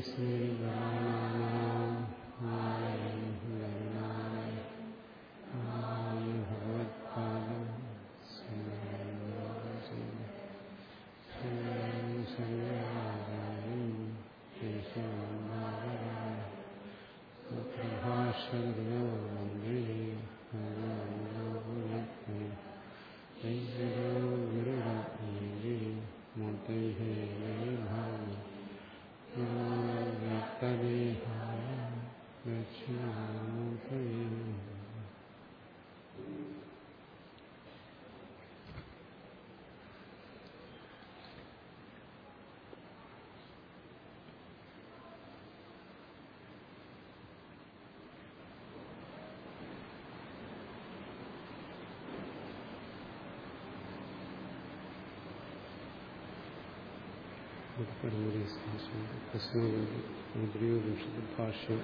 Sri Rama ഭാഷ്യം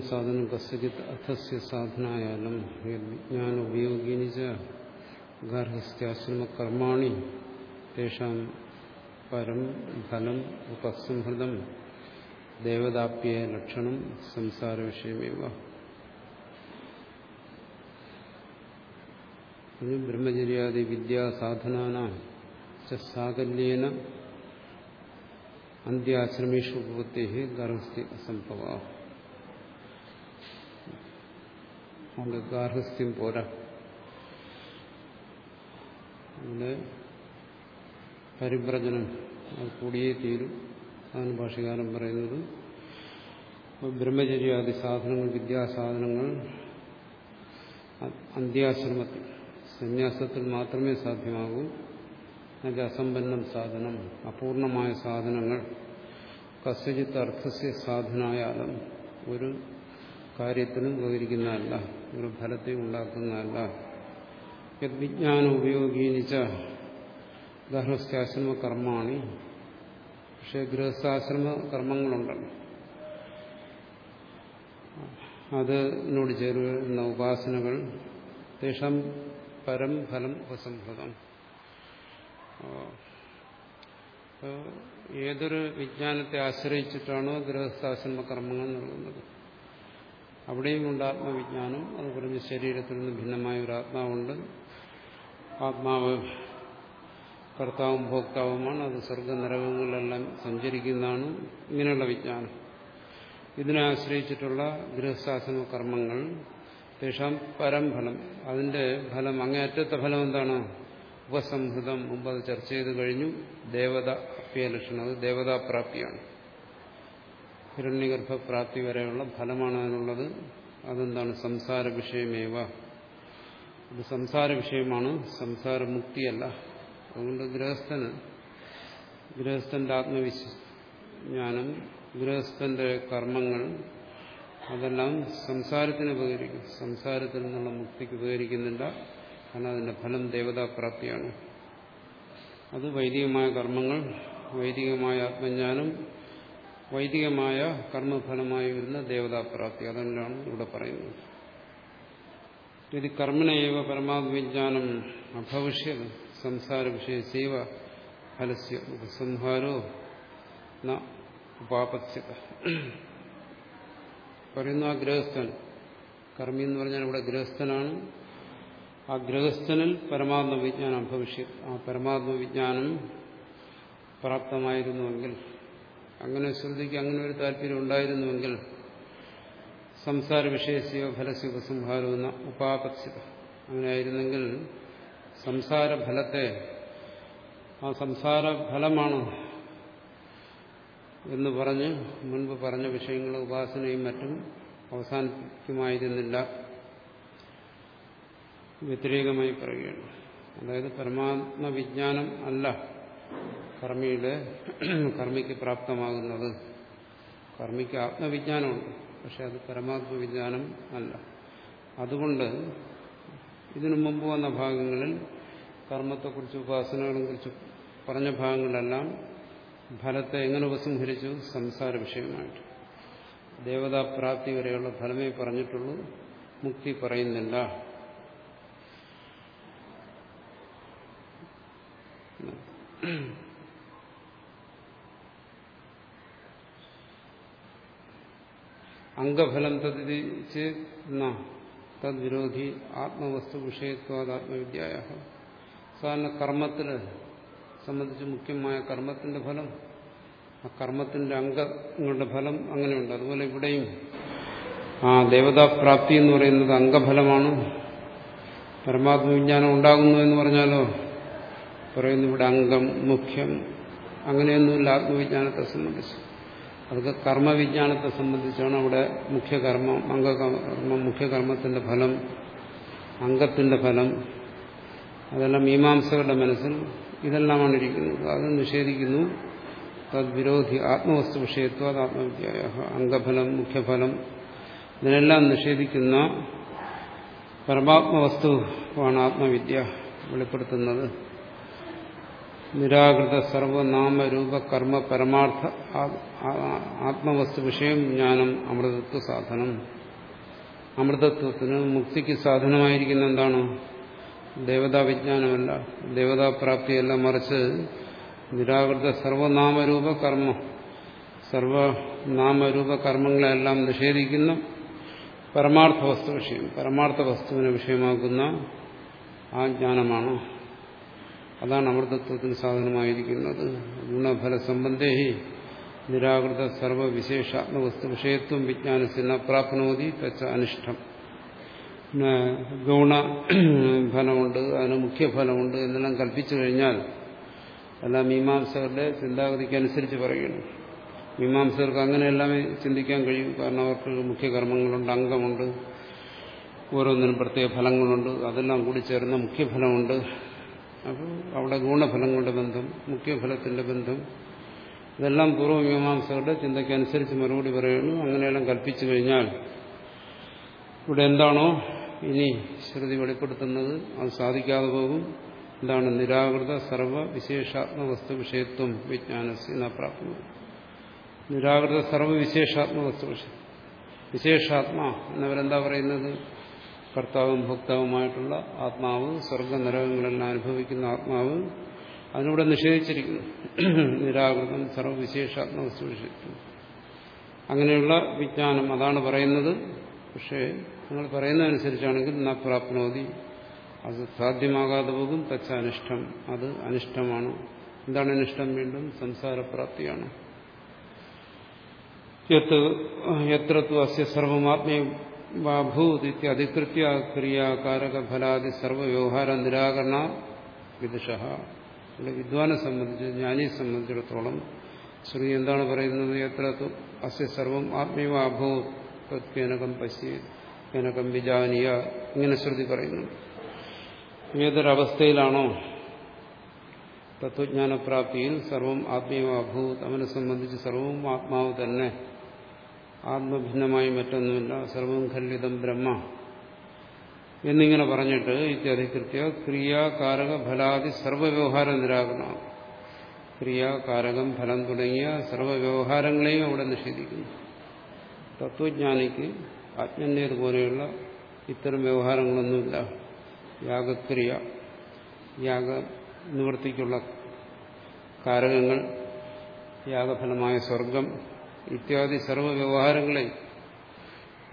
സാധനം കസ്യചിത് അർത്ഥസ്യ സാധനായാലും വിജ്ഞാന ഉപയോഗിനി തേഷാം പരം ഫലം ഉപസംഹൃതം ദേവതാപ്യ ലക്ഷണം സംസാര ബ്രഹ്മചര്യാദി വിദ്യാസാധനാനാം സാകല്യേന അന്ത്യാശ്രമേഷു ഉപപത്തി ഗാർഹസ്ഥ്യ അസംഭവ അതുകൊണ്ട് ഗാർഹസ്ഥ്യം പോരാ। അവിടെ പരിഭ്രജനം അത് കൂടിയേ തീരും അതാണ് ഭാഷകാരം പറയുന്നത്। ബ്രഹ്മചര്യാദി സാധനങ്ങൾ വിദ്യാസാധനങ്ങൾ അന്ത്യാശ്രമത്തിൽ സന്യാസത്തിൽ മാത്രമേ സാധ്യമാകൂ। എന്നുവെച്ചാൽ അസമ്പന്നം സാധനം അപൂർണമായ സാധനങ്ങൾ കസ്യജിത്ത് അർത്ഥസ്യ സാധനായാലും ഒരു കാര്യത്തിനും ഉപകരിക്കുന്നതല്ല ഒരു ഫലത്തെ ഉണ്ടാക്കുന്നതല്ല. യദ്വിജ്ഞാനം ഉപയോഗിച്ച ഗൃഹസ്ഥാശ്രമ കർമ്മമാണ് പക്ഷേ ഗൃഹസ്ഥാശ്രമ കർമ്മങ്ങളുണ്ടല്ലോ അതിനോട് ചേരുന്ന ഉപാസനകൾ ദേഷം പരം ഫലം ഉപസംഹൃതം. ഏതൊരു വിജ്ഞാനത്തെ ആശ്രയിച്ചിട്ടാണോ ഗൃഹസ്ഥാശ്രമ കർമ്മങ്ങൾ നൽകുന്നത് അവിടെയും ഉണ്ട് ആത്മവിജ്ഞാനം അത് പറഞ്ഞ് ശരീരത്തിൽ നിന്ന് ഭിന്നമായ ഒരു ആത്മാവുണ്ട്. ആത്മാവ് കർത്താവും ഭോക്താവുമാണ് അത് സ്വർഗനരകങ്ങളിലെല്ലാം സഞ്ചരിക്കുന്നതാണ് ഇങ്ങനെയുള്ള വിജ്ഞാനം. ഇതിനെ ആശ്രയിച്ചിട്ടുള്ള ഗൃഹസ്ഥാശ്രമ കർമ്മങ്ങൾ തേഷാം പരംഫലം അതിന്റെ ഫലം അങ്ങേയറ്റത്തെ ഫലം എന്താണ്? ഉപസംഹൃതം മുമ്പ് അത് ചർച്ച ചെയ്ത് കഴിഞ്ഞു. ദേവത അപ്യലക്ഷണം. അത് ദേവതാപ്രാപ്തിയാണ് ഹിരണ്യഗർഭപ്രാപ്തി വരെയുള്ള ഫലമാണ് അതിനുള്ളത്. അതെന്താണ്? സംസാര വിഷയമേവ. ഇത് സംസാര വിഷയമാണ്. സംസാരമുക്തിയല്ല. അതുകൊണ്ട് ഗൃഹസ്ഥന് ഗൃഹസ്ഥന്റെ ആത്മവിജ്ഞാനം ഗൃഹസ്ഥന്റെ കർമ്മങ്ങൾ അതെല്ലാം സംസാരത്തിന് ഉപകരിക്കും. സംസാരത്തിൽ നിന്നുള്ള മുക്തിക്ക് ഉപകരിക്കുന്നില്ല. കാരണം അതിന്റെ ഫലം ദേവതാപ്രാപ്തിയാണ് അത് വൈദികമായ കർമ്മങ്ങൾ വൈദികമായ ആത്മജ്ഞാനം വൈദികമായ കർമ്മഫലമായി വരുന്ന ദേവതാപ്രാപ്തി അതെല്ലാം ഇവിടെ പറയുന്നത് ഇത് കർമ്മനൈവ പരമാത്മവിജ്ഞാനം അഭവിഷ്യത് സംസാര വിഷയ വിഷയസേവ ഫലസ്യ ഉപസംഹാരോ ന പറയുന്നു ആ ഗൃഹസ്ഥൻ കർമ്മി എന്ന് പറഞ്ഞാൽ ഇവിടെ ഗൃഹസ്ഥനാണ്. ആ ഗൃഹസ്ഥനിൽ പരമാത്മവിജ്ഞാനം ഭവിഷ്യത് ആ പരമാത്മവിജ്ഞാനം പ്രാപ്തമായിരുന്നുവെങ്കിൽ അങ്ങനെ ശ്രുതിക്ക് അങ്ങനെ ഒരു താല്പര്യം ഉണ്ടായിരുന്നുവെങ്കിൽ സംസാര വിഷയസ്യോ ഫലസ്യ ഉപസംഹാരോ എന്ന ഉപാപക്ഷിത അങ്ങനെയായിരുന്നെങ്കിൽ സംസാര ഫലത്തെ ആ സംസാര ഫലമാണ് എന്ന് പറഞ്ഞ് മുൻപ് പറഞ്ഞ വിഷയങ്ങൾ ഉപാസനയും മറ്റും അവസാനിക്കുമായിരുന്നില്ല വ്യതിരേകമായി പറയുകയാണ്. അതായത് പരമാത്മവിജ്ഞാനം അല്ല കർമ്മിയുടെ കർമ്മിക്ക് പ്രാപ്തമാകുന്നത്. കർമ്മിക്ക് ആത്മവിജ്ഞാനമുണ്ട് പക്ഷെ അത് പരമാത്മവിജ്ഞാനം അല്ല. അതുകൊണ്ട് ഇതിനു മുമ്പ് വന്ന ഭാഗങ്ങളിൽ കർമ്മത്തെക്കുറിച്ച് ഉപാസനകളെ കുറിച്ച് പറഞ്ഞ ഭാഗങ്ങളെല്ലാം ഫലത്തെ എങ്ങനെ ഉപസംഹരിച്ചു? സംസാര വിഷയമായിട്ട്. ദേവതാപ്രാപ്തി വരെയുള്ള ഫലമേ പറഞ്ഞിട്ടുള്ളൂ മുക്തി പറയുന്നില്ല. അംഗഫലം തതിച്ച് തദ്വിരോധി ആത്മവസ്തു വിഷയത്വാദ് ആത്മവിദ്യായ സാധാരണ കർമ്മത്തിന് സംബന്ധിച്ച് മുഖ്യമായ കർമ്മത്തിന്റെ ഫലം ആ കർമ്മത്തിന്റെ അംഗങ്ങളുടെ ഫലം അങ്ങനെയുണ്ട്. അതുപോലെ ഇവിടെയും ആ ദേവതാപ്രാപ്തി എന്ന് പറയുന്നത് അംഗഫലമാണ്. പരമാത്മവിജ്ഞാനം ഉണ്ടാകുന്നു എന്ന് പറഞ്ഞാലോ പറയുന്നു ഇവിടെ അംഗം മുഖ്യം അങ്ങനെയൊന്നുമില്ല. ആത്മവിജ്ഞാനത്തെ സംബന്ധിച്ച്. അതൊക്കെ കർമ്മവിജ്ഞാനത്തെ സംബന്ധിച്ചാണ് അവിടെ മുഖ്യകർമ്മം അംഗകർമ്മം മുഖ്യകർമ്മത്തിന്റെ ഫലം അംഗത്തിന്റെ ഫലം. അതെല്ലാം മീമാംസകളുടെ മനസ്സിൽ ഇതെല്ലാമാണ് ഇരിക്കുന്നത്. അത് നിഷേധിക്കുന്നു. തദ്വിരോധി ആത്മവസ്തു വിഷയത്വ ആത്മവിദ്യായ അംഗഫലം മുഖ്യഫലം. ഇതിനെല്ലാം നിഷേധിക്കുന്ന പരമാത്മവസ്തുവാണ് ആത്മവിദ്യ വെളിപ്പെടുത്തുന്നത്. നിരാകൃത സർവനാമരൂപ കർമ്മ പരമാർത്ഥ ആത്മവസ്തു വിഷയം ജ്ഞാനം അമൃതത്വ സാധനം. അമൃതത്വത്തിന് മുക്തിക്ക് സാധനമായിരിക്കുന്ന എന്താണ്? ദേവതാ വിജ്ഞാനമല്ല ദേവതാപ്രാപ്തിയല്ല മറിച്ച് നിരാകൃത സർവനാമരൂപ കർമ്മ സർവനാമരൂപ കർമ്മങ്ങളെല്ലാം നിഷേധിക്കുന്ന പരമാർത്ഥ വസ്തു വിഷയം പരമാർത്ഥ വസ്തുവിനെ വിഷയമാക്കുന്ന ആ ജ്ഞാനമാണ് അതാണ് അമൃതത്വത്തിന് സാധനമായിരിക്കുന്നത്. ഗുണഫല സംബന്ധേഹി നിരാകൃത സർവവിശേഷാത്മവസ്തു വിഷയത്വം വിജ്ഞാനത്തിന് പ്രാപ്നോതി തച്ച അനിഷ്ടം. പിന്നെ ഗൗണ ഫലമുണ്ട് അതിന് മുഖ്യഫലമുണ്ട് എന്നെല്ലാം കൽപ്പിച്ചു കഴിഞ്ഞാൽ എല്ലാം മീമാംസകരുടെ ചിന്താഗതിക്ക് അനുസരിച്ച് പറയുന്നു. മീമാംസകർക്ക് അങ്ങനെയെല്ലാമേ ചിന്തിക്കാൻ കഴിയും. കാരണം അവർക്ക് മുഖ്യകർമ്മങ്ങളുണ്ട് അംഗമുണ്ട്. ഓരോന്നിനും പ്രത്യേക ഫലങ്ങളുണ്ട്. അതെല്ലാം കൂടി ചേർന്ന മുഖ്യഫലമുണ്ട് അപ്പോൾ അവിടെ ഗുണഫലങ്ങളുടെ ബന്ധം മുഖ്യഫലത്തിന്റെ ബന്ധം ഇതെല്ലാം പൂർവമീമാംസകരുടെ ചിന്തയ്ക്കനുസരിച്ച് മറുപടി പറയുന്നു. അങ്ങനെയെല്ലാം കൽപ്പിച്ചു കഴിഞ്ഞാൽ ഇവിടെ എന്താണോ ഇനി ശ്രുതി വെളിപ്പെടുത്തുന്നത് അത് സാധിക്കാതെ പോകും. എന്താണ് നിരാകൃത സർവ വിശേഷാത്മ വസ്തു വിഷയത്വം വിജ്ഞാനസ് പ്രാപ്തി നിരാകൃത സർവ വിശേഷാത്മ വസ്തു വിഷയം. വിശേഷാത്മാ എന്നവരെന്താ പറയുന്നത്? കർത്താവും ഭോക്താവുമായിട്ടുള്ള ആത്മാവ് സ്വർഗ നരകങ്ങളെല്ലാം അനുഭവിക്കുന്ന ആത്മാവ് അതിനൂടെ നിഷേധിച്ചിരിക്കുന്നു. നിരാകൃതം സർവവിശേഷാത്മ വസ്തു വിഷയത്വം അങ്ങനെയുള്ള വിജ്ഞാനം അതാണ് പറയുന്നത്. പക്ഷേ നിങ്ങൾ പറയുന്നതനുസരിച്ചാണെങ്കിൽ ന പ്രാപ്നോതി അത് സാധ്യമാകാതെ പോകും തച്ച അനിഷ്ടം അത് അനിഷ്ടമാണ്. എന്താണ് അനിഷ്ടം? വീണ്ടും സംസാരപ്രാപ്തിയാണ്. എത്ര അസ്യ സർവമാത്മീഭൂത് അധികൃത്യ ക്രിയാകാരക ഫലാദി സർവവ്യവഹാര നിരാകരണ വിദുഷ ഇവിടെ വിദ്വാനെ സംബന്ധിച്ച് ജ്ഞാനിയെ സംബന്ധിച്ചിടത്തോളം ശ്രീ എന്താണ് പറയുന്നത്? എത്ര അസ്യ സർവം ആത്മീയ അഭൂത് തത്കേനകം പശ്യ കേനകം വിജാനീയ ഇങ്ങനെ ശ്രുതി പറയുന്നു. ഏതൊരവസ്ഥയിലാണോ തത്വജ്ഞാനപ്രാപ്തിയിൽ സർവം ആത്മീയ അഭൂത് അവനെ സംബന്ധിച്ച് സർവവും ആത്മാവ് തന്നെ ആത്മഭിന്നമായി മറ്റൊന്നുമില്ല. സർവം ഖല്ലിതം ബ്രഹ്മ. എന്നിങ്ങനെ പറഞ്ഞിട്ട് ഇത്യാദി കൃത്യ ക്രിയാകാരക ഫലാദി സർവവ്യവഹാര നിരാകരണം. ക്രിയാകാരകം ഫലം തുടങ്ങിയ സർവവ്യവഹാരങ്ങളെയും അവിടെ നിഷേധിക്കുന്നു. തത്വജ്ഞാനിക്ക് അജ്ഞന്റേതുപോലെയുള്ള ഇത്തരം വ്യവഹാരങ്ങളൊന്നുമില്ല. യാഗക്രിയ യാഗ നിവൃത്തിക്കുള്ള കാരകങ്ങൾ യാഗഫലമായ സ്വർഗം ഇത്യാദി സർവവ്യവഹാരങ്ങളെ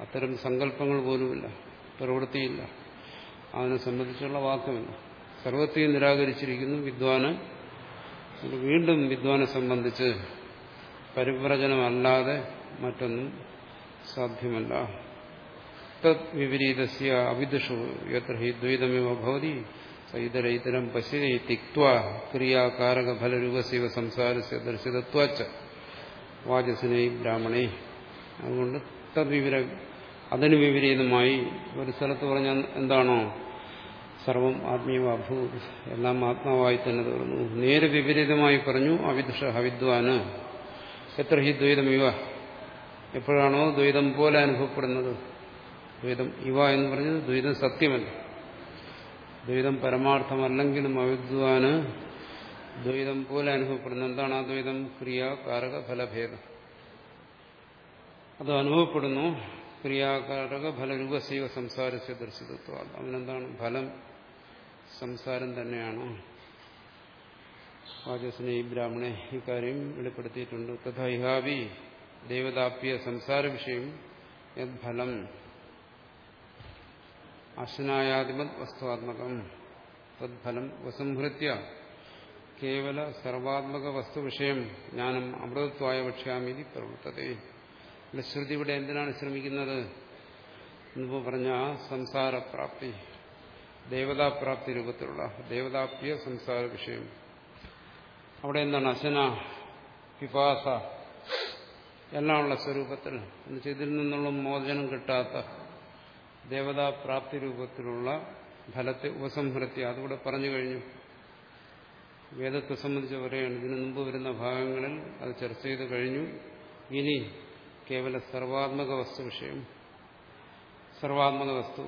അത്തരം സങ്കല്പങ്ങൾ പോലുമില്ല പ്രവൃത്തിയില്ല. അതിനെ സംബന്ധിച്ചുള്ള വാക്കുമില്ല. സർവത്തെയും നിരാകരിച്ചിരിക്കുന്നു വിദ്വാന്. വീണ്ടും വിദ്വാനെ സംബന്ധിച്ച് പരിവ്രജനമല്ലാതെ മറ്റൊന്നും സാധ്യമല്ല. തത് വിപരീതസ്യ അവിദുഷു എത്ര ഹി ദ്വൈതമേവ ഭവതി സൈതരൈതരം പശ്യതി തിക്വ ക്രിയാകാരക ഫലരൂപസീവ സംസാരസ്യ ദർശിതത്വച്ച വാചസിനെ ബ്രാഹ്മണേ അതുകൊണ്ട് തദ്വിവര അതിന് വിപരീതമായി ഒരു സ്ഥലത്ത് പറഞ്ഞാൽ എന്താണോ? സർവം ആത്മീയ അഭൂത് എല്ലാം ആത്മാവായി തന്നെ തീർന്നു. നേരെ വിപരീതമായി പറഞ്ഞു അവിദുഷ അവിദ്വാന്. എത്ര ഹി ദ്വൈതം ഇവ? എപ്പോഴാണോ ദ്വൈതം പോലെ അനുഭവപ്പെടുന്നത്. ദ്വൈതം ഇവ എന്ന് പറഞ്ഞത് ദ്വൈതം സത്യമല്ല. ദ്വൈതം പരമാർത്ഥമല്ലെങ്കിലും അവിദ്വാന് ദ്വൈതം പോലെ അനുഭവപ്പെടുന്നു എന്താണ് ആ ദ്വൈതം ക്രിയാകാരക ഫലഭേദം അത് അനുഭവപ്പെടുന്നു. ക്രിയാകാരക ഫലരൂപസൈവ സംസാരസ്യ ദർശിതത്വം അവനെന്താണ് ഫലം സംസാരം തന്നെയാണ്. വാചസ്നെ ഈ ബ്രാഹ്മണെ ഇക്കാര്യം വെളിപ്പെടുത്തിയിട്ടുണ്ട്. തഥാ ഇഹാവി ദേവതാപ്യ സംസാര വിഷയം യദ്ഫലം അശ്വനായാതിമത് വസ്തുവാത്മകം. തദ്ഫലം ഉപസംഹൃത്യ കേവല സർവാത്മക വസ്തുവിഷയം ജ്ഞാനം അമൃതത്വായ വക്ഷ്യാമിതി പ്രവർത്തത. ഇവിടെ ശ്രുതി ഇവിടെ എന്തിനാണ് ശ്രമിക്കുന്നത്? എന്നിപ്പോ പറഞ്ഞ സംസാരപ്രാപ്തി ദേവതാപ്രാപ്തി രൂപത്തിലുള്ള ദേവതാപ്യ സംസാര വിഷയം. അവിടെ എന്താണ്? അശന പിപാസ എല്ലാമുള്ള സ്വരൂപത്തിൽ എന്നുവെച്ചാൽ ഇതിൽ നിന്നുള്ള മോചനം കിട്ടാത്ത ദേവതാപ്രാപ്തി രൂപത്തിലുള്ള ഫലത്തെ ഉപസംഹൃത്തി അതുകൂടെ പറഞ്ഞു കഴിഞ്ഞു. വേദത്തെ സംബന്ധിച്ച് പറയുകയാണ് ഇതിനു മുമ്പ് വരുന്ന ഭാഗങ്ങളിൽ അത് ചർച്ച ചെയ്ത് കഴിഞ്ഞു. ഇനി കേവല സർവാത്മക വസ്തു വിഷയം. സർവാത്മക വസ്തു.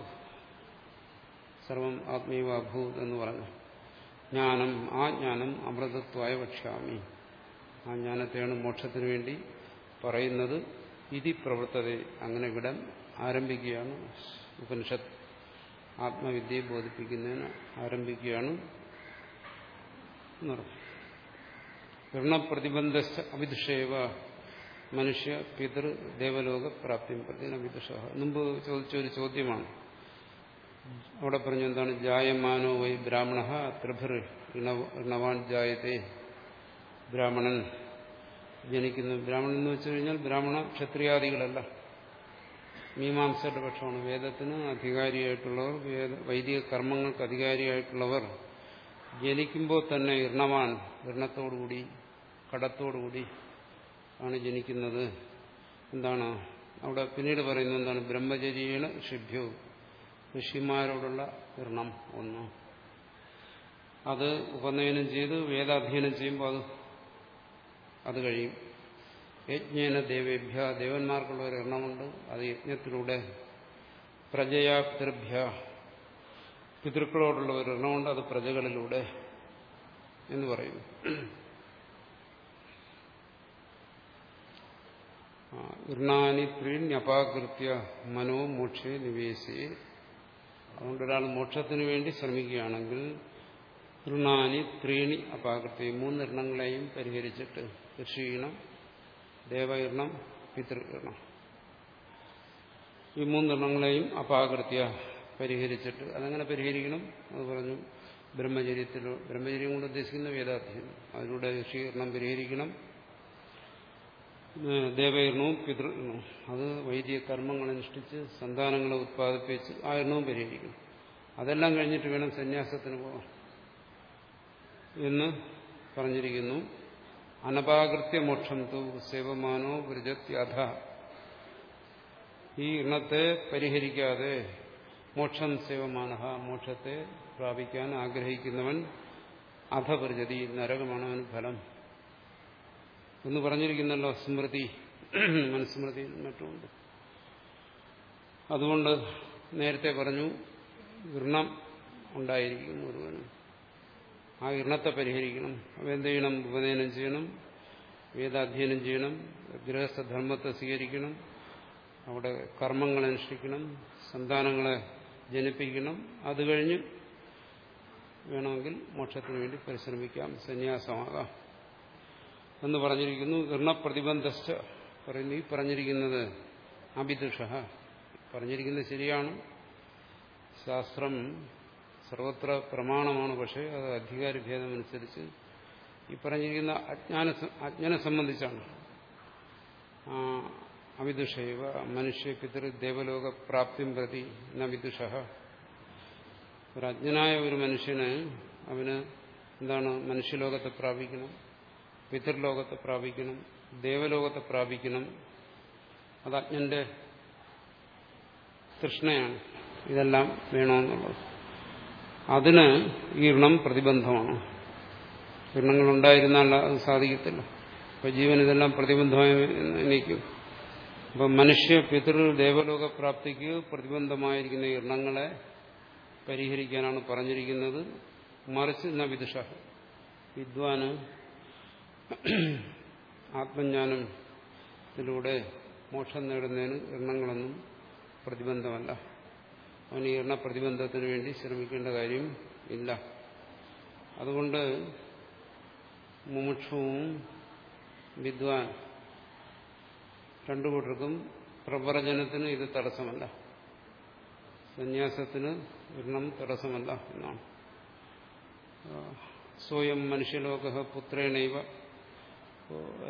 സർവം ആത്മീയ അഭൂത് എന്ന് പറഞ്ഞു. ജ്ഞാനം ആ ജ്ഞാനം അമൃതത്വായ വക്ഷ്യാമി ആ ജ്ഞാനത്തെയാണ് മോക്ഷത്തിനു വേണ്ടി പറയുന്നത്. ഇതി പ്രവൃത്തത അങ്ങനെ വിടം ആരംഭിക്കുകയാണ്. ഉപനിഷത്ത് ആത്മവിദ്യയെ ബോധിപ്പിക്കുന്നതിന് ആരംഭിക്കുകയാണ്. ഋണപ്രതിബന്ധ അവിദുഷേവ മനുഷ്യ പിതൃ ദേവലോക പ്രാപ്തിയും പ്രതി അവിദുഷ മുമ്പ് ചോദിച്ച ഒരു ചോദ്യമാണ്. അവിടെ പറഞ്ഞു എന്താണ്? ജായമാനോ വൈ ബ്രാഹ്മണ ത്രിഭർ ഋണവാൻ ജായത്തെ ബ്രാഹ്മണൻ ജനിക്കുന്നു. ബ്രാഹ്മണൻ എന്ന് വെച്ചു കഴിഞ്ഞാൽ ബ്രാഹ്മണ ക്ഷത്രിയാദികളല്ല. മീമാംസയുടെ പക്ഷമാണ്. വേദത്തിന് അധികാരിയായിട്ടുള്ളവർ വേദ വൈദിക കർമ്മങ്ങൾക്ക് അധികാരിയായിട്ടുള്ളവർ ജനിക്കുമ്പോൾ തന്നെ ഇർണമാൻ ഇർണത്തോടുകൂടി കടത്തോടുകൂടി ആണ് ജനിക്കുന്നത്. എന്താണ്? അവിടെ പിന്നീട് പറയുന്നത് എന്താണ്? ബ്രഹ്മചര്യേണ ഷിഭ്യോ ഋഷിമാരോടുള്ള ഇർണം ഒന്ന്. അത് ഉപനയനം ചെയ്ത് വേദാധ്യയനം ചെയ്യുമ്പോൾ അത് അത് കഴിയും. യജ്ഞേന ദേവേഭ്യ ദേവന്മാർക്കുള്ള ഒരു എണ്ണമുണ്ട് അത് യജ്ഞത്തിലൂടെ പ്രജയാ പിതൃഭ്യ പിതൃക്കളോടുള്ള ഒരു ഋണമുണ്ട് അത് പ്രജകളിലൂടെ എന്ന് പറയുന്നു. ഇർണാനി ത്രീണ്യപാകൃത്യ മനോ മോക്ഷേ നിവേശി. അതുകൊണ്ട് ഒരാൾ മോക്ഷത്തിന് വേണ്ടി ശ്രമിക്കുകയാണെങ്കിൽ ഋണാനി ത്രീണി അപാകൃത്യ മൂന്ന് ഋണങ്ങളെയും പരിഹരിച്ചിട്ട് ഋഷീണം ദേവയിരണം പിതൃണം ഈ മൂന്നെണ്ണങ്ങളെയും അപാകൃത്യ പരിഹരിച്ചിട്ട് അതെങ്ങനെ പരിഹരിക്കണം അത് പറഞ്ഞു ബ്രഹ്മചര്യത്തിൽ. ബ്രഹ്മചര്യം കൊണ്ട് ഉദ്ദേശിക്കുന്ന വേദാധ്യം അതിലൂടെ ഋഷീകരണം പരിഹരിക്കണം. ദേവയർണവും പിതൃണവും അത് വൈദിക കർമ്മങ്ങൾ അനുഷ്ഠിച്ച് സന്താനങ്ങളെ ഉത്പാദിപ്പിച്ച് ആ എണ്ണവും പരിഹരിക്കണം. അതെല്ലാം കഴിഞ്ഞിട്ട് വേണം സന്യാസത്തിന് പോകാൻ എന്ന് പറഞ്ഞിരിക്കുന്നു. അനപാകൃത്യ മോക്ഷം തു സേവമാനോ വൃജത്യാഥ ഈ ഇണത്തെ പരിഹരിക്കാതെ മോക്ഷം സേവമാനഹ മോക്ഷത്തെ പ്രാപിക്കാൻ ആഗ്രഹിക്കുന്നവൻ അധപരിചതി നരകമാണ് അവന് ഫലം. എന്ന് പറഞ്ഞിരിക്കുന്നല്ലോ സ്മൃതി മനുസ്മൃതി മറ്റുമുണ്ട്. അതുകൊണ്ട് നേരത്തെ പറഞ്ഞു ഋണം ഉണ്ടായിരിക്കും ഒരുവനും. ആ ഇർണത്തെ പരിഹരിക്കണം. അപ്പോൾ ചെയ്യണം? ഉപനയനം ചെയ്യണം. വേദാധ്യയനം ചെയ്യണം. ഗൃഹസ്ഥധർമ്മത്തെ സ്വീകരിക്കണം. അവിടെ കർമ്മങ്ങൾ അനുഷ്ഠിക്കണം സന്താനങ്ങളെ ജനിപ്പിക്കണം. അത് കഴിഞ്ഞ് വേണമെങ്കിൽ മോക്ഷത്തിന് വേണ്ടി പരിശ്രമിക്കാം. സന്യാസമാകാം. എന്ന് പറഞ്ഞിരിക്കുന്നു. ഇർണപ്രതിബന്ധസ്ഥ പറയുന്നു. ഈ പറഞ്ഞിരിക്കുന്നത് അഭിദുഷ പറഞ്ഞിരിക്കുന്നത് ശരിയാണ്. ശാസ്ത്രം സർവത്ര പ്രമാണമാണ്. പക്ഷേ അത് അധികാരഭേദമനുസരിച്ച് ഈ പറഞ്ഞിരിക്കുന്ന അജ്ഞാന അജ്ഞനെ സംബന്ധിച്ചാണ്. അവിദുഷൈവ. മനുഷ്യ പിതൃ ദേവലോക പ്രാപ്തിം പ്രതി ന വിദുഷ. ഒരു അജ്ഞനായ ഒരു മനുഷ്യന് അവന് എന്താണ് മനുഷ്യലോകത്തെ പ്രാപിക്കണം പിതൃലോകത്തെ പ്രാപിക്കണം ദേവലോകത്തെ പ്രാപിക്കണം. അത് അജ്ഞന്റെ തൃഷ്ണയാണ്. ഇതെല്ലാം വേണമെന്നുള്ളത്. അതിന് ഈ ഋണം പ്രതിബന്ധമാണ്. ഋണങ്ങൾ ഉണ്ടായിരുന്നാൽ അത് സാധിക്കത്തില്ല. അപ്പൊ ജീവൻ ഇതെല്ലാം പ്രതിബന്ധമായി നിൽക്കും അപ്പൊ മനുഷ്യ പിതൃ ദേവലോക പ്രാപ്തിക്ക് പ്രതിബന്ധമായിരിക്കുന്ന എണ്ണങ്ങളെ പരിഹരിക്കാനാണ് പറഞ്ഞിരിക്കുന്നത്. മറിച്ച് ന വിദുഷ? വിദ്വാന് ആത്മജ്ഞാനത്തിലൂടെ മോക്ഷം നേടുന്നതിന് എണ്ണങ്ങളൊന്നും പ്രതിബന്ധമല്ല. അവന് എണ്ണ പ്രതിബന്ധത്തിന് വേണ്ടി ശ്രമിക്കേണ്ട കാര്യം ഇല്ല. അതുകൊണ്ട് മുമുക്ഷവും വിദ്വാൻ രണ്ടു കൂട്ടർക്കും പ്രവചനത്തിന് ഇത് തടസ്സമല്ല. സന്യാസത്തിന് ഒരെണ്ണം തടസ്സമല്ല എന്നാണ്. സ്വയം മനുഷ്യലോക പുത്രേണൈവ.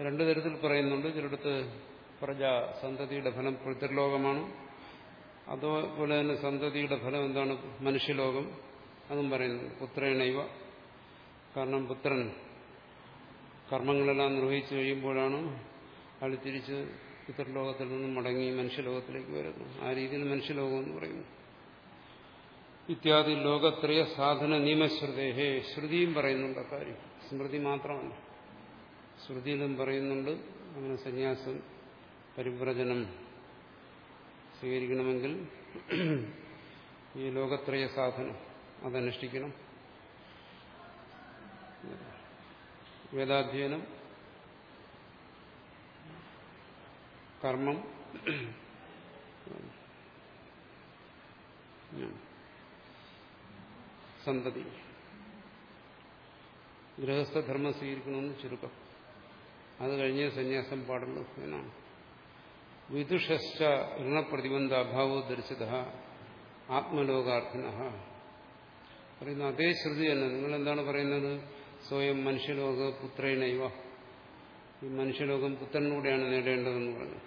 രണ്ടു തരത്തിൽ പറയുന്നുണ്ട്. ചിലടത്ത് പ്രജ സന്തതിയുടെ ഫലം പുത്രലോകമാണ് അതുപോലെ തന്നെ സന്തതിയുടെ ഫലം എന്താണ്? മനുഷ്യലോകം. അതും പറയുന്നുണ്ട് പുത്രേണൈവ. കാരണം പുത്രൻ കർമ്മങ്ങളെല്ലാം നിർവഹിച്ചു കഴിയുമ്പോഴാണ് അയാൾ തിരിച്ച് പിതൃലോകത്തിൽ നിന്നും മടങ്ങി മനുഷ്യലോകത്തിലേക്ക് വരുന്നു. ആ രീതിയിൽ മനുഷ്യലോകം എന്ന് പറയുന്നു. ഇത്യാദി ലോകത്രയ സാധന നിയമശ്രുതേഹേ. ശ്രുതിയും പറയുന്നുണ്ട് അക്കാര്യം. സ്മൃതി മാത്രമല്ല. ശ്രുതിയിലും പറയുന്നുണ്ട് അങ്ങനെ സന്യാസം പരിവ്രജനം സ്വീകരിക്കണമെങ്കിൽ ഈ ലോകത്രയ സാധനം അതനുഷ്ഠിക്കണം. വേദാധ്യയനം കർമ്മം. സന്തതി. ഗൃഹസ്ഥധർമ്മം സ്വീകരിക്കണമെന്ന് ചുരുക്കം അത് കഴിഞ്ഞേ സന്യാസം പാടുള്ളൂ. എന്നാണ്. വിദുഷശ്ച ഋണപ്രതിബന്ധ അഭാവോ ദർശിത ആത്മലോകാർത്ഥിന പറയുന്ന അതേ ശ്രുതി തന്നെ. നിങ്ങൾ എന്താണ് പറയുന്നത്? സ്വയം മനുഷ്യലോക പുത്രേണൈവ. ഈ മനുഷ്യലോകം പുത്രനിലൂടെയാണ് നേടേണ്ടതെന്ന് പറഞ്ഞു.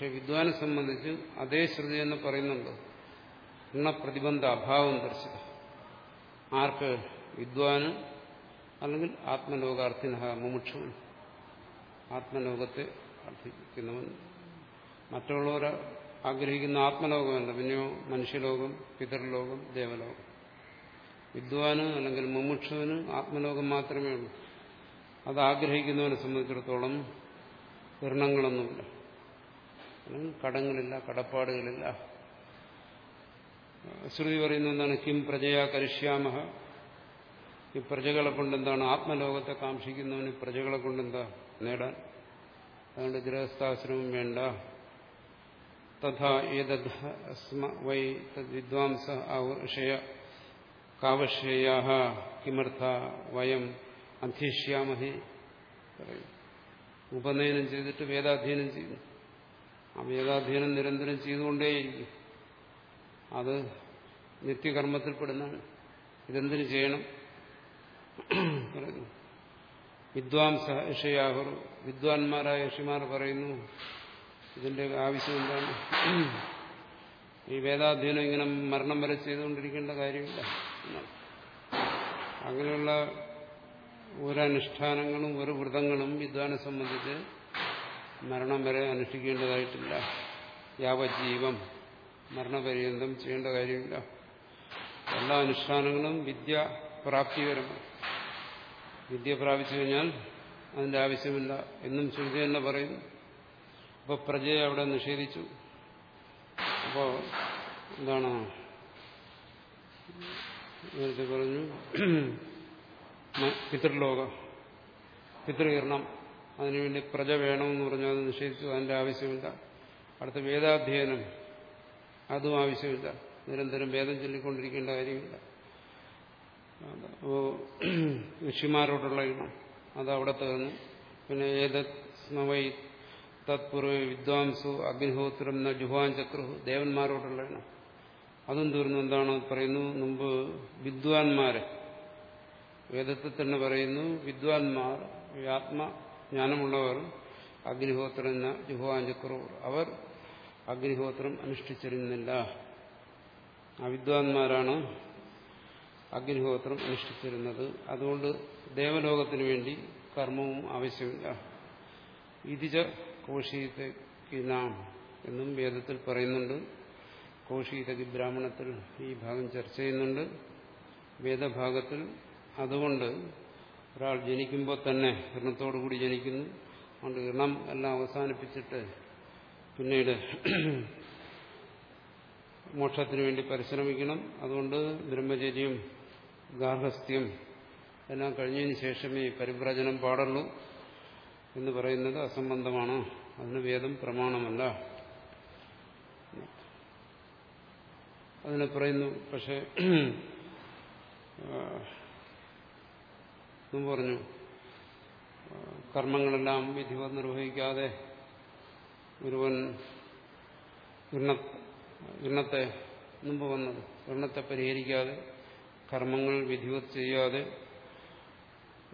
പക്ഷെ വിദ്വാനെ സംബന്ധിച്ച് അതേ ശ്രുതി എന്ന് പറയുന്നുണ്ട്. ഗുണപ്രതിബന്ധ അഭാവം ദർശിത. ആർക്ക്? വിദ്വാന് അല്ലെങ്കിൽ ആത്മലോകാർത്ഥിന മുമുക്ഷുവൻ. ആത്മലോകത്തെ അർത്ഥിക്കുന്നവൻ മറ്റുള്ളവർ ആഗ്രഹിക്കുന്ന ആത്മലോകമല്ല പിന്നെയോ മനുഷ്യലോകം പിതൃലോകം ദേവലോകം. വിദ്വാന് അല്ലെങ്കിൽ മുമുക്ഷുവിന് ആത്മലോകം മാത്രമേ ഉള്ളൂ. അത് ആഗ്രഹിക്കുന്നവനെ സംബന്ധിച്ചിടത്തോളം അല്ലെങ്കിൽ കടങ്ങളില്ല കടപ്പാടുകളില്ല. ശ്രുതി പറയുന്ന എന്താണ് കിം പ്രജയാ കരിഷ്യാമഹ? ഈ പ്രജകളെ കൊണ്ട് എന്താണ് ആത്മലോകത്തെ കാക്ഷിക്കുന്നവന് പ്രജകളെ കൊണ്ട് എന്താ നേടാൻ? അതുകൊണ്ട് ഗൃഹസ്ഥാശ്രമം വേണ്ട. തഥാ ഏതദ് അസ്മ വൈ തദ്വിദ്വാംസ ആവശ്യ കാവശ്യേയ കിമർത്ഥ വയം അധ്യക്ഷ്യാമഹി പറയും ഉപനയനം ചെയ്തിട്ട് വേദാധ്യയനം ചെയ്യുന്നു. വേദാധ്യയനം നിരന്തരം ചെയ്തുകൊണ്ടേയിരിക്കും. അത് നിത്യകർമ്മത്തിൽപ്പെടുന്നതാണ്. ഇതെന്തിനു ചെയ്യണം? പറയുന്നു വിദ്വാംസ ഋഷയാഹർ വിദ്വാൻമാരായ ഋഷിമാർ പറയുന്നു ഇതിന്റെ ആവശ്യം എന്താണ്? ഈ വേദാധ്യയനം ഇങ്ങനെ മരണം വരെ ചെയ്തുകൊണ്ടിരിക്കേണ്ട കാര്യമില്ല. അങ്ങനെയുള്ള ഒരനുഷ്ഠാനങ്ങളും ഒരു വ്രതങ്ങളും വിദ്വാനെ സംബന്ധിച്ച് മരണം വരെ അനുഷ്ഠിക്കേണ്ടതായിട്ടില്ല. യാവജീവം മരണപര്യന്തം ചെയ്യേണ്ട കാര്യമില്ല. എല്ലാ അനുഷ്ഠാനങ്ങളും വിദ്യ പ്രാപ്തികരമാണ്. വിദ്യ പ്രാപിച്ചു കഴിഞ്ഞാൽ അതിന്റെ ആവശ്യമില്ല. എന്നും ശ്രുതി തന്നെ പറയും അപ്പോൾ പ്രജയെ അവിടെ നിഷേധിച്ചു. അപ്പോൾ എന്താണ്? നേരത്തെ പറഞ്ഞു പിതൃലോക പിതൃകരണം അതിനുവേണ്ടി പ്രജ വേണമെന്ന് പറഞ്ഞു അത് നിഷേധിച്ചു അതിന്റെ ആവശ്യമില്ല. അടുത്ത വേദാധ്യയനം അതും ആവശ്യമില്ല. നിരന്തരം വേദം ചൊല്ലിക്കൊണ്ടിരിക്കേണ്ട കാര്യമില്ല. അപ്പോൾ ഋഷിമാരോടുള്ള ഇണം അത് അവിടെ തീർന്നു. പിന്നെ ഏതത് സ്മവൈ തത്പൂർവ വിദ്വാംസു അഗ്നിഹോത്രം ന ജുഹാൻ ചക്രു ദേവന്മാരോടുള്ള ഇണം അതും തീർന്നു. എന്താണ് പറയുന്നു? മുമ്പ് വിദ്വാൻമാര് വേദത്തിൽ തന്നെ പറയുന്നു വിദ്വാൻമാർ ആത്മജ്ഞാനമുള്ളവർ അഗ്നിഹോത്രം എന്ന ജുഹുവാഞ്ചക്രൂർ ചക്രു അവർ അഗ്നിഹോത്രം അനുഷ്ഠിച്ചിരുന്നില്ല. ആ വിദ്വാൻമാരാണ് അഗ്നിഹോത്രം അനുഷ്ഠിച്ചിരുന്നത്. അതുകൊണ്ട് ദേവലോകത്തിനു വേണ്ടി കർമ്മവും ആവശ്യമില്ല. ഇതിജ കോശീതയ്ക്ക് നാം എന്നും വേദത്തിൽ പറയുന്നുണ്ട്. കോശീതകി ബ്രാഹ്മണത്തിൽ ഈ ഭാഗം ചർച്ച ചെയ്യുന്നുണ്ട്. വേദഭാഗത്തിൽ അതുകൊണ്ട് ഒരാൾ ജനിക്കുമ്പോൾ തന്നെ ഋണത്തോടുകൂടി ജനിക്കുന്നു. അതുകൊണ്ട് ഋണം എല്ലാം അവസാനിപ്പിച്ചിട്ട് പിന്നീട് മോക്ഷത്തിനു വേണ്ടി പരിശ്രമിക്കണം. അതുകൊണ്ട് ബ്രഹ്മചര്യം ഗാർഹസ്ഥ്യം എല്ലാം കഴിഞ്ഞതിന് ശേഷമേ പരിവ്രജനം പാടുള്ളൂ എന്ന് പറയുന്നത് അസംബന്ധമാണ്. അതിന് വേദം പ്രമാണമല്ല. അതിനെ പറയുന്നു പക്ഷെ മുമ്പ് പറഞ്ഞു. കർമ്മങ്ങളെല്ലാം വിധിവത് നിർവഹിക്കാതെ ഒരുവൻ ഇണ്ണത്തെ മുമ്പ് വന്നത്. ഇണ്ണത്തെ പരിഹരിക്കാതെ കർമ്മങ്ങൾ വിധിവത് ചെയ്യാതെ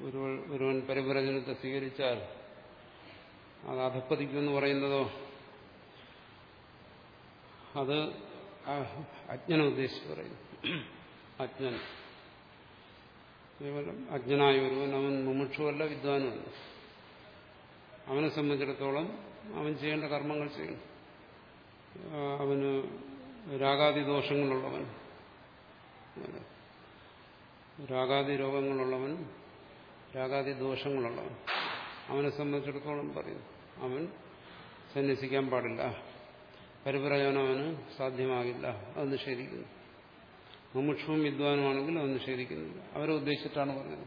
ഒരുവൻ ഒരുവൻ പരിപ്രജനത്തെ സ്വീകരിച്ചാൽ അത് അധപ്പതിക്കുമെന്ന് പറയുന്നതോ അത് അജ്ഞനുദ്ദേശിച്ച് പറയുന്നു. അജ്ഞൻ. കേവലം അജ്ഞനായ ഒരുവൻ അവൻ മുമുക്ഷുവല്ല വിദ്വാനുമല്ല. അവനെ സംബന്ധിച്ചിടത്തോളം അവൻ ചെയ്യേണ്ട കർമ്മങ്ങൾ ചെയ്യണം. അവന് രാഗാദി ദോഷങ്ങളുള്ളവൻ. രാഗാദി രോഗങ്ങളുള്ളവൻ രാഗാദി ദോഷങ്ങളുള്ളവൻ. അവനെ സംബന്ധിച്ചിടത്തോളം പറയും അവൻ സന്യസിക്കാൻ പാടില്ല. പരിപ്രയോജനം അവന് സാധ്യമാകില്ല. അത് നിഷേധിക്കുന്നു. മുമുക്ഷവും വിദ്വാനുമാണെങ്കിൽ അത് നിഷേധിക്കുന്നില്ല അവരെ ഉദ്ദേശിച്ചിട്ടാണ് പറഞ്ഞത്.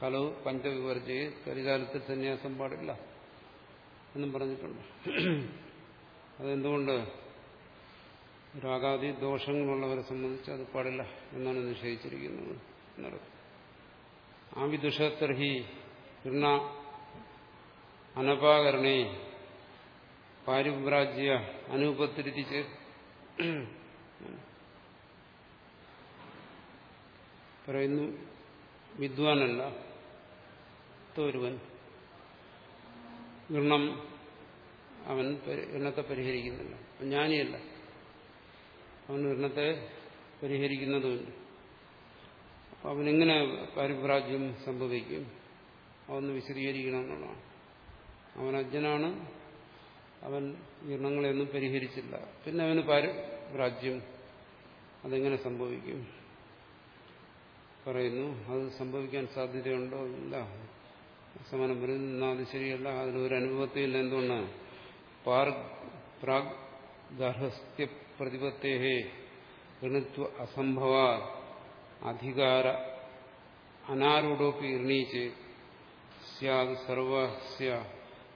കലവ് പഞ്ചവിവർജയെ കരികാലത്തിൽ സന്യാസം പാടില്ല എന്നും പറഞ്ഞിട്ടുണ്ട്. അതെന്തുകൊണ്ട് രാഗാദി ദോഷങ്ങളുള്ളവരെ സംബന്ധിച്ച് അത് പാടില്ല എന്നാണ് നിഷേധിച്ചിരിക്കുന്നത് എന്നുള്ളത് ആ വിദുഷത്തർഹി കൃണ അനപാകരണേ പാരിവ്രാജ്യ അനുപത്തിരിച്ച് പറയുന്നു വിദ്വാനല്ല തോരുവൻ ഗുണം അവൻ എണ്ണത്തെ പരിഹരിക്കുന്നില്ല. ജ്ഞാനിയല്ല. അവൻ എണ്ണത്തെ പരിഹരിക്കുന്നതുമില്ല അപ്പം അവനെങ്ങനെ പാരിപ്രാജ്യം സംഭവിക്കും? അതൊന്ന് വിശദീകരിക്കണം എന്നുള്ളതാണ്. അവൻ അജ്ഞനാണ്. അവൻ ഗുണങ്ങളെയൊന്നും പരിഹരിച്ചില്ല. പിന്നെ അവന് പാരിപ്രാജ്യം അതെങ്ങനെ സംഭവിക്കും? പറയുന്നു അത് സംഭവിക്കാൻ സാധ്യതയുണ്ടോ? ഇല്ല. സമാനം എന്നാൽ അത് ശരിയല്ല. അതിലൊരു അനുഭവത്തില്ല എന്തുകൊണ്ടാണ് പ്രാഗ് ഗാർഹസ്ഥ്യ പ്രതിപത്തേഹേ ഗണിത്വ അസംഭവ അധികാര അനാരൂഢോപ്പി ഇർണീച്ച് സ്യാത് സർവസ്യ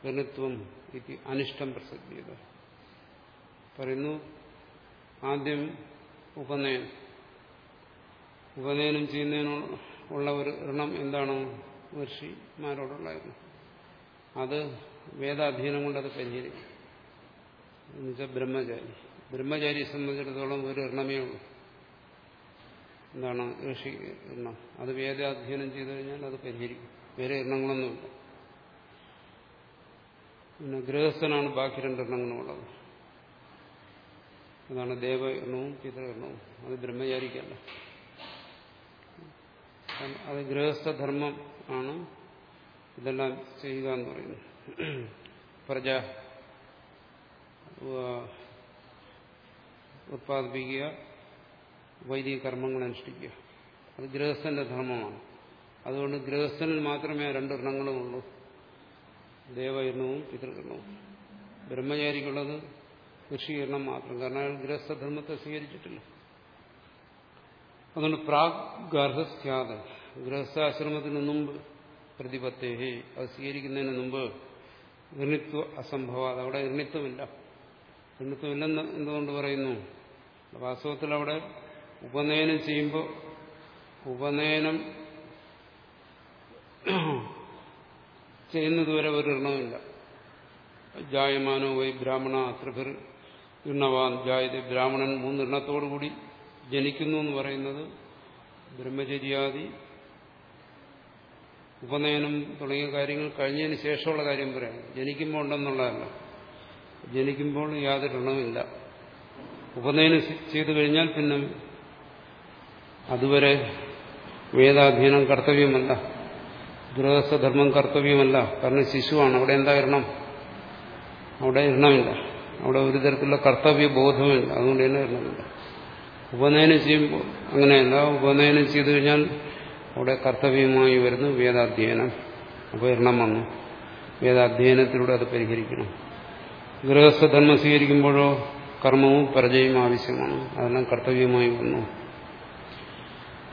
ഗണിത്വം ഇത് അനിഷ്ടം പ്രസിദ്ധിയത് പറയുന്നു ആദ്യം ഉപനയനം. ഉപനയനം ചെയ്യുന്നതിനുള്ള ഒരു ഋണം എന്താണ്? ഋഷിമാരോടുള്ളായിരുന്നു അത് വേദാധ്യയനം കൊണ്ട് അത് പരിഹരിക്കും. എന്നുവെച്ചാൽ ബ്രഹ്മചാരി. ബ്രഹ്മചാരിയെ സംബന്ധിച്ചിടത്തോളം ഒരു ഋണമേ ഉള്ളൂ. എന്താണ് ഋഷി എണ്ണം അത് വേദാധ്യയനം ചെയ്തു കഴിഞ്ഞാൽ അത് പരിഹരിക്കും. വേറെ എണ്ണങ്ങളൊന്നുമില്ല പിന്നെ ഗൃഹസ്ഥനാണ് ബാക്കി രണ്ടെണ്ണങ്ങളുള്ളത് അതാണ് ദേവ എണ്ണവും പിതൃ എണ്ണവും അത് ബ്രഹ്മചാരിക്കല്ല. അത് ഗൃഹസ്ഥധർമ്മം ആണ് ഇതെല്ലാം ചെയ്യുക എന്ന് പറയുന്നത്. പ്രജ ഉത്പാദിപ്പിക്കുക വൈദിക കർമ്മങ്ങൾ അനുഷ്ഠിക്കുക. അത് ഗൃഹസ്ഥന്റെ ധർമ്മമാണ്. അതുകൊണ്ട് ഗൃഹസ്ഥനിൽ മാത്രമേ രണ്ട് ഉള്ളൂ. ദേവകരണവും പിതൃകരണവും ബ്രഹ്മചാരിക്കുള്ളത് കൃഷികരണം മാത്രം. കാരണം അയാൾ ഗൃഹസ്ഥധർമ്മത്തെ സ്വീകരിച്ചിട്ടില്ല. അതുകൊണ്ട് പ്രാഗ് ഗർഭസ്യാത ഗൃഹസ്ഥാശ്രമത്തിന് മുമ്പ് പ്രതിപത്തേഹി അത് സ്വീകരിക്കുന്നതിന് മുമ്പ് ഋണിത്വ അസംഭവ അവിടെ ഋണിത്വമില്ല ഋണിത്വമില്ലെന്ന് എന്തുകൊണ്ട് പറയുന്നു? വാസ്തവത്തിൽ അവിടെ ഉപനയനം ചെയ്യുമ്പോൾ ഉപനയനം ചെയ്യുന്നതുവരെ ഒരു ഋണമില്ല ജായമാനോ വൈ ബ്രാഹ്മണ ത്രിഭിർ ഋണവാൻ ജായത. ബ്രാഹ്മണൻ മൂന്ന് എണ്ണത്തോടുകൂടി ജനിക്കുന്നു എന്ന് പറയുന്നത് ബ്രഹ്മചര്യാദി ഉപനയനം തുടങ്ങിയ കാര്യങ്ങൾ കഴിഞ്ഞതിന് ശേഷമുള്ള കാര്യം പറയാം. ജനിക്കുമ്പോൾ ഉണ്ടെന്നുള്ളതല്ല. ജനിക്കുമ്പോൾ യാതൊരു ഋണമില്ല ഉപനയനം ചെയ്തു കഴിഞ്ഞാൽ പിന്നെ അതുവരെ വേദാധ്യയനം കർത്തവ്യമല്ല. ഗൃഹസ്ഥധർമ്മം കർത്തവ്യമല്ല. കാരണം ശിശുവാണ്. അവിടെ എന്താ ഇരണം അവിടെ ഇരണമില്ല അവിടെ ഒരു തരത്തിലുള്ള കർത്തവ്യ ബോധവുമില്ല അതുകൊണ്ട് തന്നെ ഇരണമില്ല ഉപനയനം ചെയ്യുമ്പോൾ അങ്ങനെയല്ല. ഉപനയനം ചെയ്തു കഴിഞ്ഞാൽ അവിടെ കർത്തവ്യമായി വരുന്നു വേദാധ്യയനം. അപ്പോൾ വന്നു. വേദാധ്യയനത്തിലൂടെ അത് പരിഹരിക്കണം. ഗൃഹസ്ഥധർമ്മം സ്വീകരിക്കുമ്പോഴോ കർമ്മവും പരജയും ആവശ്യമാണ്. അതെല്ലാം കർത്തവ്യമായി വന്നു.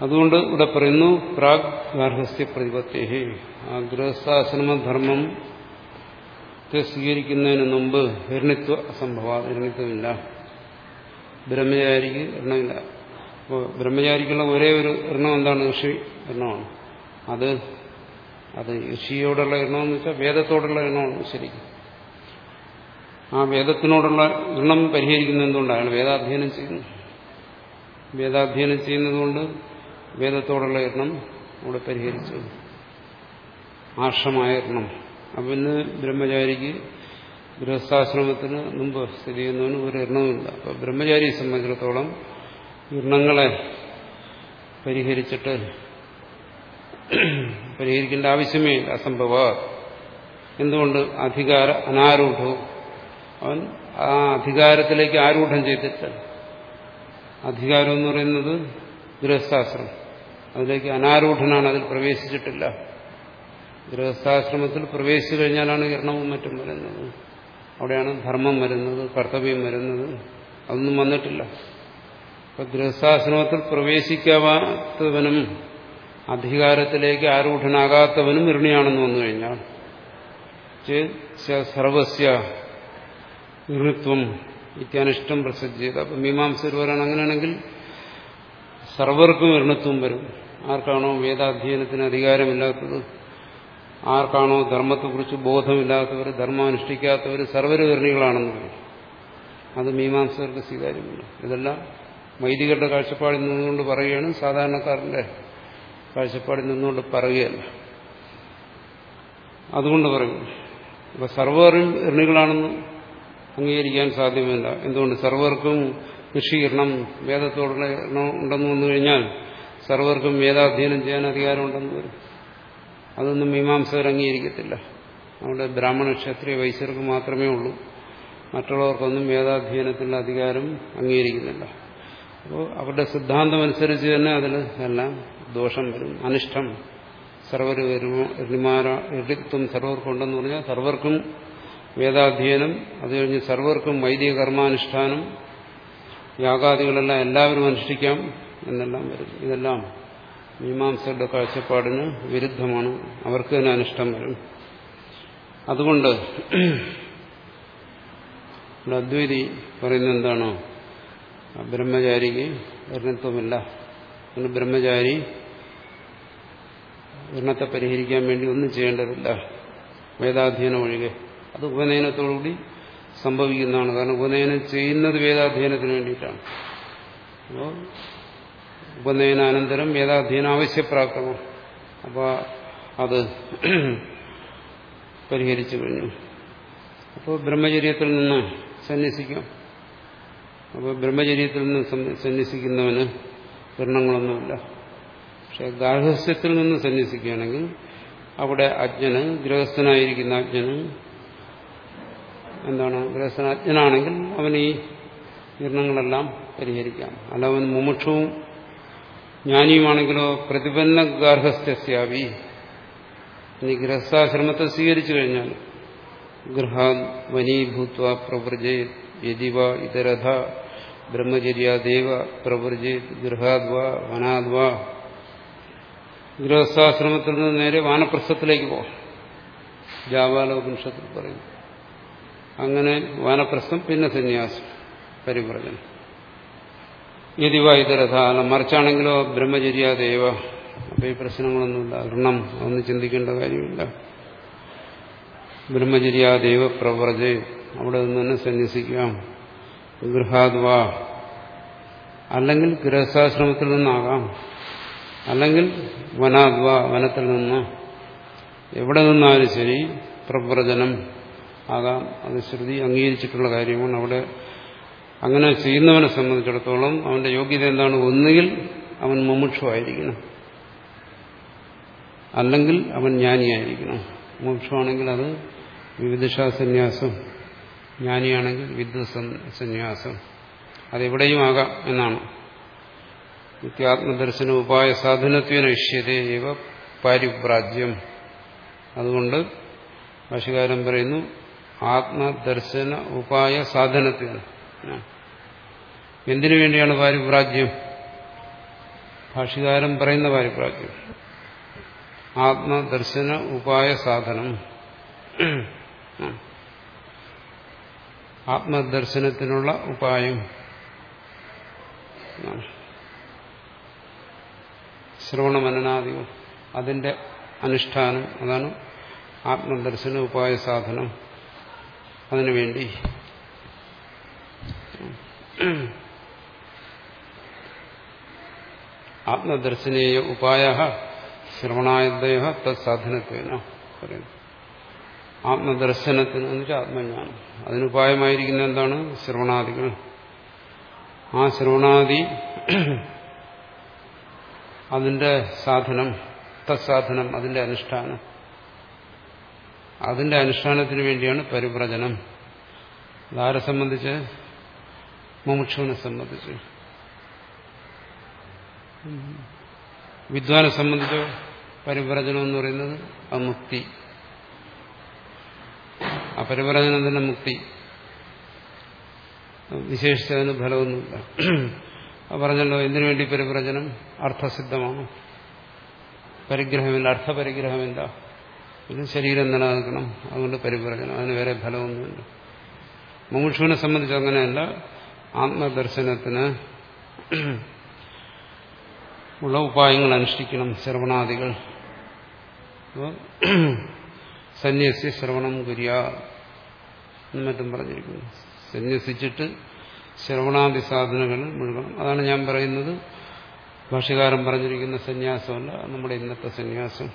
അതുകൊണ്ട് ഇവിടെ പറയുന്നു പ്രാഗ് ഗാർഹസ്ഥ്യ പ്രതിപത്തേഹി. ആ ഗൃഹസ്ഥാശ്രമധർമ്മം സ്വീകരിക്കുന്നതിന് മുമ്പ് ഹിരണിത്വ അസംഭവ. ഹിരണിത്വമില്ല ബ്രഹ്മചാരിക്ക് എണ്ണമില്ല അപ്പോൾ ബ്രഹ്മചാരിക്കുള്ള ഒരേ ഒരു എണ്ണം എന്താണ് ഋഷി എണ്ണമാണ്. അത് അത് ഋഷിയോടുള്ള എണ്ണമെന്ന് വെച്ചാൽ വേദത്തോടുള്ള എണ്ണമാണ് ശരിക്കും. ആ വേദത്തിനോടുള്ള എണ്ണം പരിഹരിക്കുന്നത് എന്തുകൊണ്ടാണ്? വേദാധ്യയനം ചെയ്യുന്നു. വേദാധ്യയനം ചെയ്യുന്നതുകൊണ്ട് വേദത്തോടുള്ള എണ്ണം അവിടെ പരിഹരിച്ചു ആർഷമായ ഇണം അവന് ബ്രഹ്മചാരിക്ക് ഗൃഹസ്ഥാശ്രമത്തിന് മുമ്പ് സ്ഥിതി ചെയ്യുന്നവന് ഒരു ഇരണവുമില്ല അപ്പോൾ ബ്രഹ്മചാരിയെ സംബന്ധിച്ചിടത്തോളം ഇരണങ്ങളെ പരിഹരിച്ചിട്ട് പരിഹരിക്കേണ്ട ആവശ്യമേ ഇല്ല. അസംഭവ. എന്തുകൊണ്ട് അധികാര അനാരൂഢവും? അവൻ ആ അധികാരത്തിലേക്ക് ആരൂഢം ചെയ്തിട്ട് അധികാരം എന്ന് പറയുന്നത് ഗൃഹസ്ഥാശ്രമം. അതിലേക്ക് അനാരൂഢനാണ് അതിൽ പ്രവേശിച്ചിട്ടില്ല. ഗൃഹസ്ഥാശ്രമത്തിൽ പ്രവേശിച്ചു കഴിഞ്ഞാലാണ് കിരണവും മറ്റും വരുന്നത്. അവിടെയാണ് ധർമ്മം വരുന്നത് കർത്തവ്യം വരുന്നത്. അതൊന്നും വന്നിട്ടില്ല. അപ്പൊ ഗൃഹസ്ഥാശ്രമത്തിൽ പ്രവേശിക്കാത്തവനും അധികാരത്തിലേക്ക് ആരൂഢനാകാത്തവനും ഇരുണിയാണെന്ന് വന്നു കഴിഞ്ഞാൽ സർവസ്യ നിർണിത്വം ഇത്യാനിഷ്ടം പ്രസജ്ജിയത് അപ്പം പറയാൻ അങ്ങനെയാണെങ്കിൽ സർവർക്കും ഇർണിത്വം വരും. ആർക്കാണോ വേദാധ്യയനത്തിന് അധികാരമില്ലാത്തത്? ആർക്കാണോ ധർമ്മത്തെക്കുറിച്ച് ബോധമില്ലാത്തവർ ധർമ്മം അനുഷ്ഠിക്കാത്തവർ സർവരകരണികളാണെന്ന് പറയും. അത് മീമാംസകർക്ക് സ്വീകാര്യമില്ല. ഇതെല്ലാം വൈദികരുടെ കാഴ്ചപ്പാടിൽ നിന്നുകൊണ്ട് പറയുകയാണ്. സാധാരണക്കാരന്റെ കാഴ്ചപ്പാടിൽ നിന്നുകൊണ്ട് പറയുകയല്ല. അതുകൊണ്ട് പറയും അപ്പൊ സർവറും എണ്ണികളാണെന്ന് അംഗീകരിക്കാൻ സാധ്യമല്ല. എന്തുകൊണ്ട്? സർവർക്കും കൃഷികരണം വേദത്തോടുള്ള ഉണ്ടെന്ന് വന്നു കഴിഞ്ഞാൽ സർവർക്കും വേദാധ്യയനം ചെയ്യാൻ അധികാരമുണ്ടെന്ന് വരും. അതൊന്നും മീമാംസകർ അംഗീകരിക്കത്തില്ല അവിടെ ബ്രാഹ്മണ ക്ഷത്രിയ വൈശ്യർക്ക് മാത്രമേ ഉള്ളൂ. മറ്റുള്ളവർക്കൊന്നും വേദാധ്യയനത്തിനുള്ള അധികാരം അംഗീകരിക്കുന്നില്ല. അപ്പോൾ അവരുടെ സിദ്ധാന്തം അനുസരിച്ച് തന്നെ അതിൽ എല്ലാം ദോഷം വരും. അനിഷ്ടം സർവർ എഴുത്തും സർവർക്കുണ്ടെന്ന് പറഞ്ഞാൽ സർവർക്കും വേദാധ്യയനം അത് കഴിഞ്ഞ് സർവർക്കും വൈദിക കർമാനുഷ്ഠാനം യാഗാദികളെല്ലാം എല്ലാവരും അനുഷ്ഠിക്കാം എന്നെല്ലാം വരും. ഇതെല്ലാം മീമാംസയുടെ കാഴ്ചപ്പാടിന് വിരുദ്ധമാണ്. അവർക്ക് തന്നെ അനിഷ്ടം വരും. അതുകൊണ്ട് ഇവിടെ അദ്വൈതി പറയുന്നത് എന്താണോ? ബ്രഹ്മചാരിക്ക് വർണത്വമില്ല അതുകൊണ്ട് ബ്രഹ്മചാരി വർണത്തെ പരിഹരിക്കാൻ വേണ്ടി ഒന്നും ചെയ്യേണ്ടതില്ല. വേദാധ്യയനം ഒഴികെ. അത് ഉപനയനത്തോടുകൂടി സംഭവിക്കുന്നതാണ്. കാരണം ഉപനയനം ചെയ്യുന്നത് വേദാധ്യയനത്തിന് വേണ്ടിയിട്ടാണ്. അപ്പോൾ ഉപനയനാനന്തരം വേദാധ്യയനം ആവശ്യപ്രാപ്തമാണ് അപ്പോൾ അത് പരിഹരിച്ചു കഴിഞ്ഞു. അപ്പോൾ ബ്രഹ്മചര്യത്തിൽ നിന്ന് സന്യസിക്കാം. അപ്പോൾ ബ്രഹ്മചര്യത്തിൽ നിന്ന് സന്യസിക്കുന്നവന് വർണങ്ങളൊന്നുമില്ല പക്ഷെ ഗാർഹസ്യത്തിൽ നിന്ന് സന്യസിക്കുകയാണെങ്കിൽ അവിടെ അജ്ഞന് ഗൃഹസ്ഥനായിരിക്കുന്ന അജ്ഞന് എന്താണ് ഗൃഹസ്ഥന അജ്ഞനാണെങ്കിൽ അവൻ ഈ വർണങ്ങളെല്ലാം പരിഹരിക്കാം. അല്ല അവൻ മുമുക്ഷവും ജ്ഞാനിയുമാണെങ്കിലോ പ്രതിപന്ന ഗാർഹസ്ഥ്യാവി ഇനി ഗൃഹസ്ഥാശ്രമത്തെ സ്വീകരിച്ചു കഴിഞ്ഞാൽ ഗൃഹാൻ വനീഭൂത്വ പ്രവൃജേ യതിവ ഇതരഥ ബ്രഹ്മചര്യാദേവ പ്രവൃജേ ഗൃഹാദ്വ വനാദ്വ. ഗൃഹസ്ഥാശ്രമത്തിൽ നിന്ന് നേരെ വാനപ്രസ്ഥത്തിലേക്ക് പോകാം. ജാവാലോപനിഷത്തിൽ പറയും. അങ്ങനെ വാനപ്രസ്ഥം പിന്നെ സന്യാസം. പരിപ്രജനം യതിവ ഇതരഥ മറിച്ചാണെങ്കിലോ മറിച്ചാണെങ്കിലോ ബ്രഹ്മചര്യാദേവ അപ്പൊ ഈ പ്രശ്നങ്ങളൊന്നുമില്ല. ഋണം അതൊന്നും ചിന്തിക്കേണ്ട കാര്യമില്ല. ബ്രഹ്മചര്യാദേവ പ്രവ്രജ. അവിടെ നിന്ന് തന്നെ സന്യസിക്കാം. ഗൃഹാദ്വാ. അല്ലെങ്കിൽ ഗൃഹസ്ഥാശ്രമത്തിൽ നിന്നാകാം. അല്ലെങ്കിൽ വനാദ്വ വനത്തിൽ നിന്ന്. എവിടെ നിന്നാലും ശരി പ്രവ്രജനം ആകാം. അത് ശ്രുതി അംഗീകരിച്ചിട്ടുള്ള കാര്യമാണ്. അവിടെ അങ്ങനെ ചെയ്യുന്നവനെ സംബന്ധിച്ചിടത്തോളം അവന്റെ യോഗ്യത എന്താണ്? ഒന്നുകിൽ അവൻ മുമുക്ഷമായിരിക്കണം അല്ലെങ്കിൽ അവൻ ജ്ഞാനിയായിരിക്കണം. മുമുക്ഷുവാണെങ്കിൽ അത് വിവിധിഷാ സന്യാസം ജ്ഞാനിയാണെങ്കിൽ വിദ്വത് സന്യാസം അതെവിടെയും ആകാം എന്നാണ്. നിത്യാത്മദർശന ഉപായ സാധനത്വേന ഇഷ്യതേവ പാരിപ്രാജ്യം അതുകൊണ്ട് ഭാഷകാരം പറയുന്നു ആത്മദർശന ഉപായ സാധനത്തിന് എന്തിനു വേണ്ടിയാണ് പാരിപ്രാജ്യം? ഭാഷകാരം പറയുന്ന പാരിപ്രാജ്യം. ആത്മദർശന ഉപായ സാധനം. ആത്മദർശനത്തിനുള്ള ഉപായം. ശ്രവണമനനാദികൾ. അതിന്റെ അനുഷ്ഠാനം. അതാണ് ആത്മദർശന ഉപായ സാധനം. അതിനുവേണ്ടി ആത്മദർശനീയ ഉപായ ശ്രവണായദ്ദേഹ തത്സാധനത്വേന പറയുന്നു. ആത്മദർശനത്തിന് എന്ന് വെച്ചാൽ ആത്മജ്ഞാനം. അതിനുപായമായിരിക്കുന്ന എന്താണ്? ശ്രവണാദികൾ. ആ ശ്രവണാദി അതിന്റെ സാധനം തത്സാധനം അതിന്റെ അനുഷ്ഠാനം. അതിന്റെ അനുഷ്ഠാനത്തിന് വേണ്ടിയാണ് പരിവ്രജനം. ആരെ സംബന്ധിച്ച്? മുമുക്ഷുവിനെ സംബന്ധിച്ച്. വിദ്വാനെ സംബന്ധിച്ചോ പരിവ്രജനം എന്ന് പറയുന്നത് അമുക്തി ആ തന്നെ മുക്തി. വിശേഷിച്ചതിന് ഫലമൊന്നുമില്ല. പറഞ്ഞല്ലോ എന്തിനു വേണ്ടി പരിവ്രജനം അർത്ഥസിദ്ധമാണ്. പരിഗ്രഹമില്ല അർത്ഥപരിഗ്രഹമില്ല. ഇത് ശരീരം നിലനിൽക്കണം അതുകൊണ്ട് പരിവ്രജനം അതിന് വേറെ ഫലമൊന്നുമില്ല. മുമുക്ഷുവിനെ സംബന്ധിച്ച് അങ്ങനെയല്ല. ആത്മദർശനത്തിന് ഉള്ള ഉപായങ്ങൾ അനുഷ്ഠിക്കണം ശ്രവണാദികൾ. സന്യസി ശ്രവണം കുര്യ മറ്റും പറഞ്ഞിരിക്കുന്നു. സന്യസിച്ചിട്ട് ശ്രവണാദി സാധനങ്ങൾ മുഴുകണം അതാണ് ഞാൻ പറയുന്നത്. ഭാഷകാരൻ പറഞ്ഞിരിക്കുന്ന സന്യാസമല്ല നമ്മുടെ ഇന്നത്തെ സന്യാസം.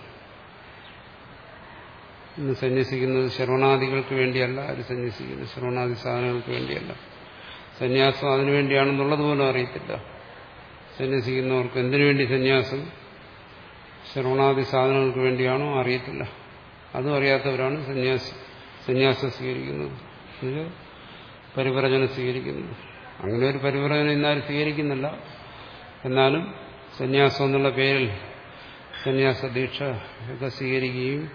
ഇന്ന് സന്യസിക്കുന്നത് ശ്രവണാദികൾക്ക് വേണ്ടിയല്ല ആര് സന്യസിക്കുന്നത് ശ്രവണാദി സാധനങ്ങൾക്ക് വേണ്ടിയല്ല. സന്യാസം അതിനു വേണ്ടിയാണെന്നുള്ളത് പോലും അറിയത്തില്ല. സന്യസിക്കുന്നവർക്ക് എന്തിനു വേണ്ടി സന്യാസം? ശ്രവണാദി സാധനങ്ങൾക്ക് വേണ്ടിയാണോ? അറിയത്തില്ല. അതും അറിയാത്തവരാണ് സന്യാസി സന്യാസം സ്വീകരിക്കുന്നത്. പരിവ്രജനം സ്വീകരിക്കുന്നത് അങ്ങനെ ഒരു പരിവ്രജനം ഇന്നാരും സ്വീകരിക്കുന്നില്ല. എന്നാലും സന്യാസം എന്നുള്ള പേരിൽ സന്യാസ ദീക്ഷ ഒക്കെ സ്വീകരിക്കുകയും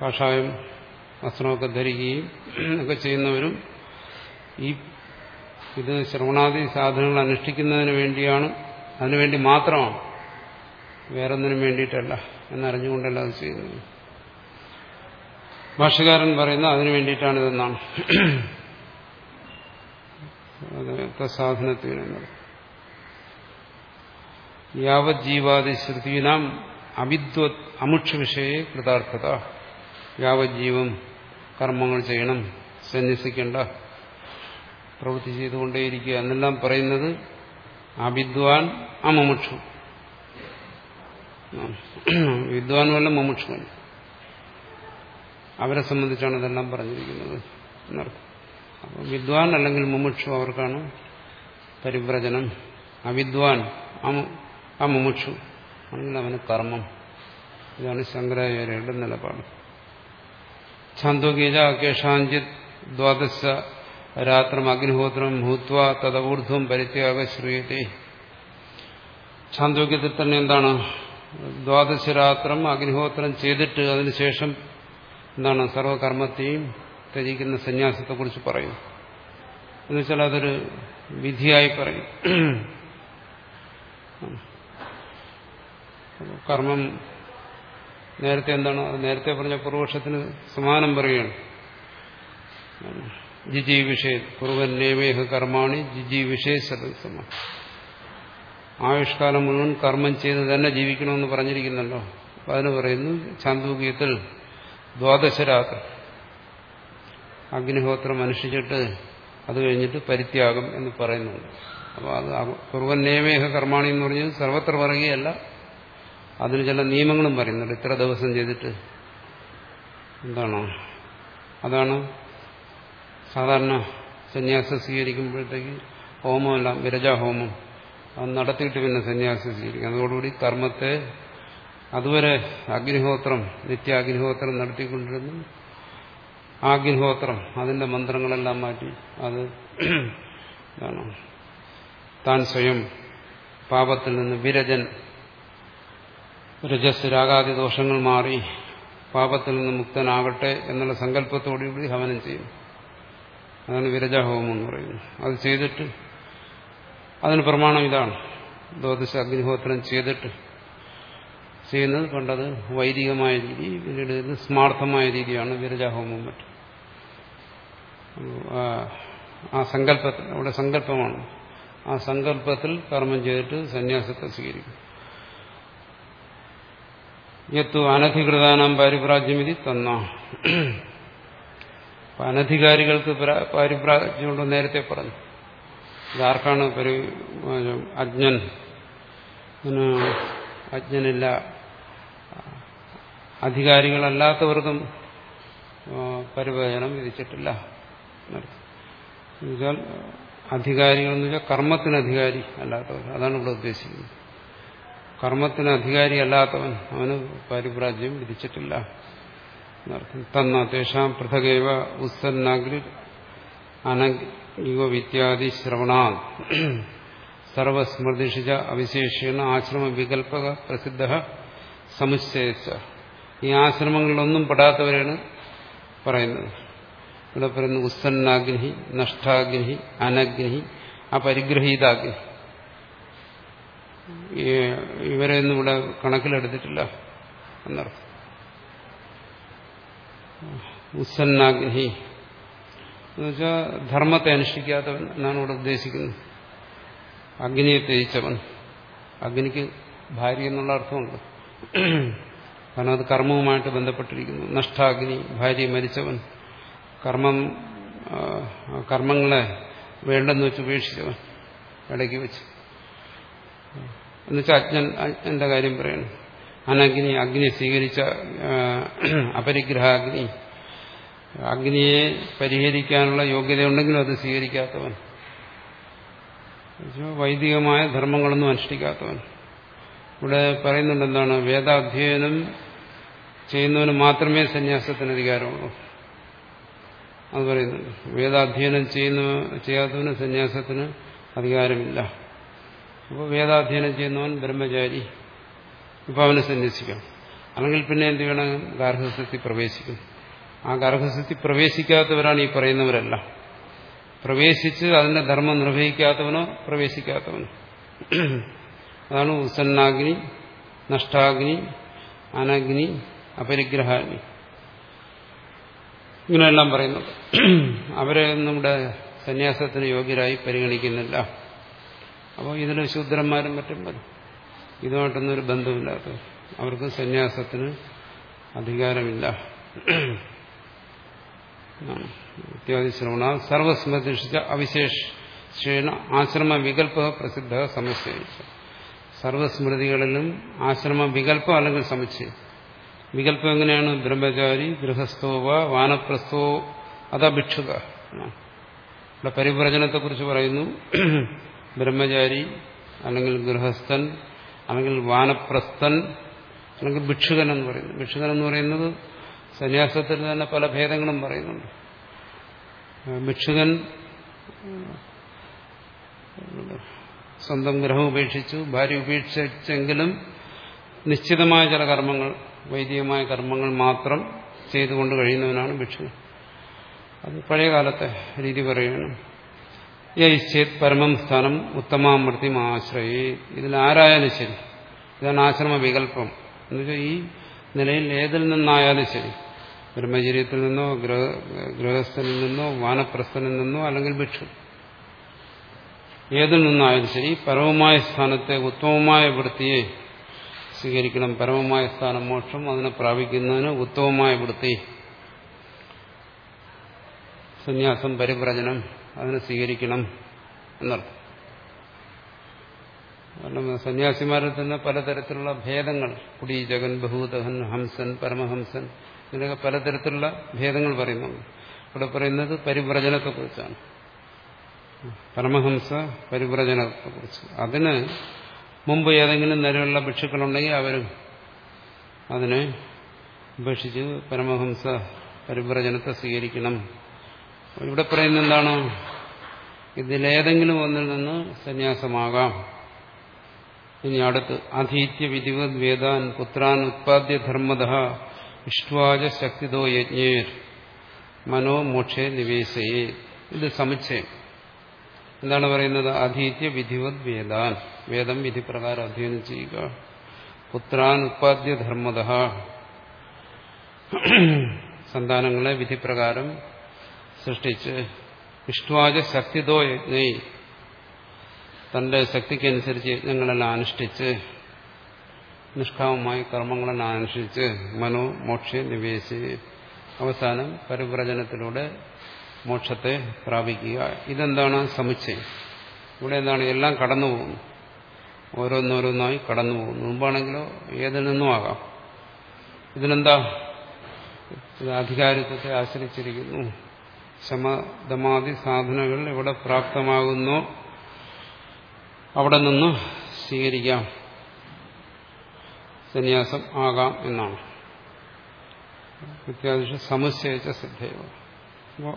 കാഷായം വസ്ത്രമൊക്കെ ധരിക്കുകയും ഒക്കെ ചെയ്യുന്നവരും ഈ ഇത് ശ്രവണാദി സാധനങ്ങൾ അനുഷ്ഠിക്കുന്നതിന് വേണ്ടിയാണ്. അതിനുവേണ്ടി മാത്രമാണ്. വേറൊന്നിനും വേണ്ടിയിട്ടല്ല എന്നറിഞ്ഞുകൊണ്ടല്ല അത് ചെയ്യുന്നത്. ഭാഷകാരൻ പറയുന്ന അതിനു വേണ്ടിയിട്ടാണിതെന്നാണ് സാധനത്തിനെന്നത് യാവത് ജീവാദി ശ്രുതിനാം അവിദ്വത് അമുക്ഷ വിഷയെ കൃതാർത്ഥത. യാവത് ജീവം കർമ്മങ്ങൾ ചെയ്യണം സന്യസിക്കേണ്ട പ്രവൃത്തി ചെയ്തുകൊണ്ടേയിരിക്കുക എന്നെല്ലാം പറയുന്നത് അവിദ്വാൻ അമുക്ഷു വിദ്വാനുമല്ല മുമുക്ഷുവൻ. അവരെ സംബന്ധിച്ചാണ് ഇതെല്ലാം പറഞ്ഞിരിക്കുന്നത് എന്നർത്ഥം. അപ്പോൾ വിദ്വാൻ അല്ലെങ്കിൽ മുമുക്ഷു അവർക്കാണ് പരിവ്രജനം. അവിദ്വാൻ മുമുക്ഷു അല്ലെങ്കിൽ അവന് കർമ്മം. ഇതാണ് ശങ്കരാചാര്യരുടെ നിലപാട്. ഛാന്തോഗീജ കേഷാഞ്ചിത് ദ്വാദശ രാത്രം അഗ്നിഹോത്രം ഭൂത്വ തദൂർധ്വം പരിത്യാഗ ശ്രൂയത്തെ. ഛാന്തോക്യത്തിൽ തന്നെ എന്താണ് ദ്വാദശരാത്രം അഗ്നിഹോത്രം ചെയ്തിട്ട് അതിനുശേഷം എന്താണ്? സർവകർമ്മത്തെയും ത്യജിക്കുന്ന സന്യാസത്തെക്കുറിച്ച് പറയും. എന്നുവെച്ചാൽ അതൊരു വിധിയായി പറയും. കർമ്മം നേരത്തെ എന്താണ്? നേരത്തെ പറഞ്ഞ പൂർവക്ഷത്തിന് സമാനം പറയുകയാണ്. ജിജി വിഷയ കുറുവൻ നേമേഹ കർമാണി ജിജി വിഷയ സദസമ ആയുഷ്കാലം മുഴുവൻ കർമ്മം ചെയ്ത് തന്നെ ജീവിക്കണമെന്ന് പറഞ്ഞിരിക്കുന്നല്ലോ. അതിന് പറയുന്നു ചാന്തൂകീയത്തിൽ ദ്വാദശരാത്രം. അഗ്നിഹോത്രം അനുഷ്ഠിച്ചിട്ട് അത് കഴിഞ്ഞിട്ട് പരിത്യാഗം എന്ന് പറയുന്നുണ്ട്. അപ്പോൾ അത് കുറുവൻ നിയമേഹ കർമാണി എന്ന് പറഞ്ഞത് സർവത്ര പറയുകയല്ല. അതിന് ചില നിയമങ്ങളും പറയുന്നുണ്ട്. ഇത്ര ദിവസം ചെയ്തിട്ട്. എന്താണോ? അതാണ് സാധാരണ സന്യാസം സ്വീകരിക്കുമ്പോഴത്തേക്ക് ഹോമമെല്ലാം വിരജാഹോമം അത് നടത്തിയിട്ട് പിന്നെ സന്യാസം സ്വീകരിക്കും. അതോടുകൂടി കർമ്മത്തെ അതുവരെ അഗ്നിഹോത്രം നിത്യ അഗ്നിഹോത്രം നടത്തിക്കൊണ്ടിരുന്നു അഗ്നിഹോത്രം അതിന്റെ മന്ത്രങ്ങളെല്ലാം മാറ്റി അത് എന്താണ് താൻ സ്വയം പാപത്തിൽ നിന്ന് വിരജൻ രജസ് രാഗാദി ദോഷങ്ങൾ മാറി പാപത്തിൽ നിന്ന് മുക്തനാകട്ടെ എന്നുള്ള സങ്കല്പത്തോടുകൂടി ഹവനം ചെയ്യും. അതാണ് വിരജാഹോമം എന്ന് പറയുന്നത് അത് ചെയ്തിട്ട് അതിന് പ്രമാണം ഇതാണ്. ദ്വാദശ അഗ്നിഹോത്രം ചെയ്തിട്ട് ചെയ്യുന്നത് പണ്ടത് വൈദികമായ രീതി പിന്നീട് ഇത് സ്മാർത്ഥമായ രീതിയാണ് വിരജാഹോമം മറ്റും. ആ സങ്കല്പത്തിൽ അവിടെ സങ്കല്പമാണ്. ആ സങ്കല്പത്തിൽ കർമ്മം ചെയ്തിട്ട് സന്യാസത്തെ സ്വീകരിക്കും. യത്തു അനധികൃതാനാം പാരിപ്രാജ്യം ഇതി തന്ന. അനധികാരികൾക്ക് പാരിപ്രാജ്യമുണ്ടോ നേരത്തെ പറഞ്ഞു. ഇതാർക്കാണ് പരി അജ്ഞൻ? അജ്ഞനില്ല. അധികാരികളല്ലാത്തവർക്കും പരിവചനം വിധിച്ചിട്ടില്ല. എന്നുവെച്ചാൽ അധികാരികൾ എന്ന് വെച്ചാൽ കർമ്മത്തിന് അധികാരി അല്ലാത്തവർ. അതാണ് ഇവിടെ ഉദ്ദേശിക്കുന്നത്. കർമ്മത്തിന് അധികാരി അല്ലാത്തവൻ അവന് പരിപ്രാജ്യം വിധിച്ചിട്ടില്ല. തന്ന തേഷാം പൃഥകേവ ഉസ്സന്നാഗ്രി ശ്രവണാ സർവസ്മൃതിഷിച്ച അവിശേഷേണ ആശ്രമ വികല്പക പ്രസിദ്ധ സമുച്ചയച്ച ഈ ആശ്രമങ്ങളിലൊന്നും പെടാത്തവരാണ് പറയുന്നത്. ഇവിടെ പറയുന്നു ഉസ്സന്നാഗ്നി നഷ്ടാഗ്നി അനഗ്നി അപരിഗ്രഹീതാഗ്നി ഇവരെയൊന്നും ഇവിടെ കണക്കിലെടുത്തിട്ടില്ല എന്നർത്ഥം. ഉസ്സന്നാഗ്നി എന്നുവെച്ചാൽ ധർമ്മത്തെ അനുഷ്ഠിക്കാത്തവൻ എന്നാണ് ഇവിടെ ഉദ്ദേശിക്കുന്നത്. അഗ്നിയെ ത്യജിച്ചവൻ. അഗ്നിക്ക് ഭാര്യ എന്നുള്ള അർത്ഥമുണ്ട്. കാരണം അത് കർമ്മവുമായിട്ട് ബന്ധപ്പെട്ടിരിക്കുന്നു. നഷ്ടാഗ്നി ഭാര്യ മരിച്ചവൻ. കർമ്മം കർമ്മങ്ങളെ വേണ്ടെന്ന് വെച്ച് ഉപേക്ഷിച്ചവൻ. ഇടയ്ക്ക് വെച്ച്. എന്നുവെച്ചാൽ അജ്ഞൻ അജ്ഞന്റെ കാര്യം പറയണം. അനഗ്നി അഗ്നി സ്വീകരിച്ച അപരിഗ്രഹാഗ്നി. അഗ്നിയെ പരിഹരിക്കാനുള്ള യോഗ്യതയുണ്ടെങ്കിലും അത് സ്വീകരിക്കാത്തവൻ. വൈദികമായ ധർമ്മങ്ങളൊന്നും അനുഷ്ഠിക്കാത്തവൻ. ഇവിടെ പറയുന്നുണ്ട് എന്താണ് വേദാധ്യയനം ചെയ്യുന്നവന് മാത്രമേ സന്യാസത്തിന് അധികാരമുള്ളൂ അത് പറയുന്നുണ്ട്. വേദാധ്യയനം ചെയ്യുന്ന ചെയ്യാത്തവന് സന്യാസത്തിന് അധികാരമില്ല. അപ്പോൾ വേദാധ്യയനം ചെയ്യുന്നവൻ ബ്രഹ്മചാരി. ഇപ്പം അവനെ സന്യസിക്കാം അല്ലെങ്കിൽ പിന്നെ എന്ത് വേണം ഗാർഹസ്ഥത്തിൽ പ്രവേശിക്കും. ആ ഗാർഹസ്ഥത്തിൽ പ്രവേശിക്കാത്തവരാണ് ഈ പറയുന്നവരല്ല. പ്രവേശിച്ച് അതിന്റെ ധർമ്മം നിർവഹിക്കാത്തവനോ പ്രവേശിക്കാത്തവനോ. അതാണ് ഉസന്നാഗ്നി നഷ്ടാഗ്നി അനഗ്നി അപരിഗ്രഹാഗ്നി. ഇങ്ങനെയെല്ലാം പറയുന്നത്. അവരെ നമ്മുടെ സന്യാസത്തിന് യോഗ്യരായി പരിഗണിക്കുന്നില്ല. അപ്പോൾ ഇതിന് ശൂദ്രന്മാരും മറ്റും വരും. ഇതുമായിട്ടൊന്നും ഒരു ബന്ധമില്ലാത്ത അവർക്ക് സന്യാസത്തിന് അധികാരമില്ല. ഇത്യാദി ശ്രവണ സർവസംബന്ധിച്ച അവിശേഷേണ ആശ്രമ വികല്പ പ്രസിദ്ധ സമുച്ചയം സർവസ്മൃതികളിലും ആശ്രമ വികല്പം അല്ലെങ്കിൽ സമുച്ചയം വികല്പം എങ്ങനെയാണ്? ബ്രഹ്മചാരി ഗൃഹസ്ഥോവ വാനപ്രസ്ഥോ അതഭിക്ഷുക. ഇവിടെ പരിവ്രജനത്തെക്കുറിച്ച് പറയുന്നു. ബ്രഹ്മചാരി അല്ലെങ്കിൽ ഗൃഹസ്ഥൻ അല്ലെങ്കിൽ വാനപ്രസ്ഥൻ അല്ലെങ്കിൽ ഭിക്ഷുകൻ എന്ന് പറയുന്നു ഭിക്ഷുകൻ എന്ന് പറയുന്നത് സന്യാസത്തിൽ തന്നെ പല ഭേദങ്ങളും പറയുന്നുണ്ട്. ഭിക്ഷുകൻ സ്വന്തം ഗ്രഹം ഉപേക്ഷിച്ചു ഭാര്യ ഉപേക്ഷിച്ചെങ്കിലും നിശ്ചിതമായ ചില കർമ്മങ്ങൾ വൈദികമായ കർമ്മങ്ങൾ മാത്രം ചെയ്തുകൊണ്ട് കഴിയുന്നവനാണ് ഭിക്ഷുകൻ. അത് പഴയകാലത്തെ രീതി പറയുകയാണ്. യേത് പരമം സ്ഥാനം ഉത്തമാമൃത്തി ആശ്രയേ. ഇതിൽ ആരായാലും ശരി. ഇതാണ് ആശ്രമ വികല്പം എന്നുവെച്ചാൽ ഈ നിലയിൽ ഏതിൽ നിന്നായാലും ശരി. ബ്രഹ്മചര്യത്തിൽ നിന്നോ ഗൃഹസ്ഥനിൽ നിന്നോ വാനപ്രസ്ഥനിൽ നിന്നോ അല്ലെങ്കിൽ ഭിക്ഷു. ഏതിൽ നിന്നായാലും ശരി. പരമമായ സ്ഥാനത്തെ ഉത്തമമായ വൃത്തിയെ സ്വീകരിക്കണം. പരമമായ സ്ഥാനം മോക്ഷം അതിനെ പ്രാപിക്കുന്നതിന് ഉത്തമമായ വൃത്തി. സന്യാസം പരിവ്രജനം അതിനെ സ്വീകരിക്കണം എന്നർത്ഥം. കാരണം സന്യാസിമാരിൽ തന്നെ പലതരത്തിലുള്ള ഭേദങ്ങൾ കുടി ജഗൻ ബഹൂതഹൻ ഹംസൻ പരമഹംസൻ ഇങ്ങനെയൊക്കെ പലതരത്തിലുള്ള ഭേദങ്ങൾ പറയുന്നുണ്ട്. ഇവിടെ പറയുന്നത് പരിവ്രജനത്തെക്കുറിച്ചാണ് പരമഹംസ പരിവ്രജനത്തെക്കുറിച്ച് അതിന് മുമ്പ് ഏതെങ്കിലും നിലവിലുള്ള ഭിക്ഷുക്കളുണ്ടെങ്കിൽ അവർ അതിനെ ഉപേക്ഷിച്ച് പരമഹംസ പരിവ്രജനത്തെ സ്വീകരിക്കണം. ഇവിടെ പറയുന്ന എന്താണ്? ഇതിലേതെങ്കിലും ഒന്നിൽ നിന്ന് സന്യാസമാകാം. ഇനി അടുത്ത് അധീത്യ വിധിവത് വേദാൻ പുത്രാൻ ഉത്പാദ്യ ധർമ്മത ഇഷ്ട്വാജ ശക്തിതോ യജ്ഞേർ മനോമോക്ഷേ നിവേശയേ. ഇത് സമുച്ചയം. എന്താണ് പറയുന്നത്? അധീത്യ വിധിവത് വേദാൻ വേദം വിധിപ്രകാരം അധ്യയനം ചെയ്യുക. പുത്രാൻ ഉത്പാദ്യ ധർമ്മത സന്താനങ്ങളെ വിധിപ്രകാരം സൃഷ്ടിച്ച്. വിഷ്ണുവാജ ശക്തിതോ യജ്ഞ തന്റെ ശക്തിക്കനുസരിച്ച് യജ്ഞങ്ങളെല്ലാം അനുഷ്ഠിച്ച് നിഷ്കാമമായി കർമ്മങ്ങളെല്ലാം അനുഷ്ഠിച്ച് മനോ മോക്ഷ നിവേശി അവസാനം പരിവ്രജനത്തിലൂടെ മോക്ഷത്തെ പ്രാപിക്കുക. ഇതെന്താണ് സമുച്ചയം? ഇവിടെ എന്താണ്? എല്ലാം കടന്നു പോകുന്നു. ഓരോന്നോരോന്നായി കടന്നു പോകുന്നു. മുമ്പാണെങ്കിലോ ഏതിൽ നിന്നും ആകാം. ഇതിനെന്താ? ഇത് അധികാരിത്വത്തെ ആശ്രയിച്ചിരിക്കുന്നു. ശമദമാദി സാധനകൾ എവിടെ പ്രാപ്തമാകുന്നു അവിടെ നിന്ന് സ്വീകരിക്കാം. സന്യാസം ആകാം എന്നാണ്. അത്യാവശ്യം സമുച്ചയച്ച ശ്രദ്ധയോ അപ്പോൾ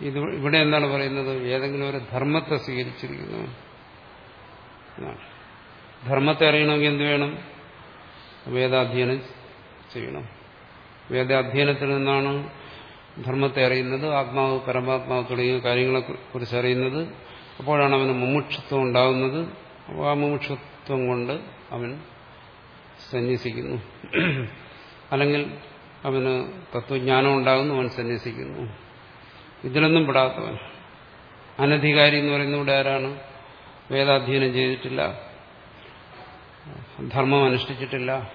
ഇത് ഇവിടെ എന്താണ് പറയുന്നത്? ഏതെങ്കിലും ഒരു ധർമ്മത്തെ സ്വീകരിച്ചിരിക്കുന്നു. ധർമ്മത്തെ അറിയണമെങ്കിൽ എന്ത് വേണം? വേദാധ്യയനം ചെയ്യണം. വേദാധ്യയനത്തിൽ നിന്നാണ് ധർമ്മത്തെ അറിയുന്നത് ആത്മാവ് പരമാത്മാവ് തുടങ്ങിയ കാര്യങ്ങളെ കുറിച്ച് അറിയുന്നത് അപ്പോഴാണ് അവന് മുമുക്ഷത്വം ഉണ്ടാകുന്നത്. അപ്പോൾ ആ മുമുക്ഷത്വം കൊണ്ട് അവൻ സന്യസിക്കുന്നു. അല്ലെങ്കിൽ അവന് തത്വജ്ഞാനം ഉണ്ടാകുന്നു അവൻ സന്യസിക്കുന്നു. ഇതിലൊന്നും പെടാത്തവൻ. അനധികാരി എന്ന് പറയുന്ന ഇവിടെ ആരാണ്? വേദാധ്യയനം ചെയ്തിട്ടില്ല. ധർമ്മം അനുഷ്ഠിച്ചിട്ടില്ല.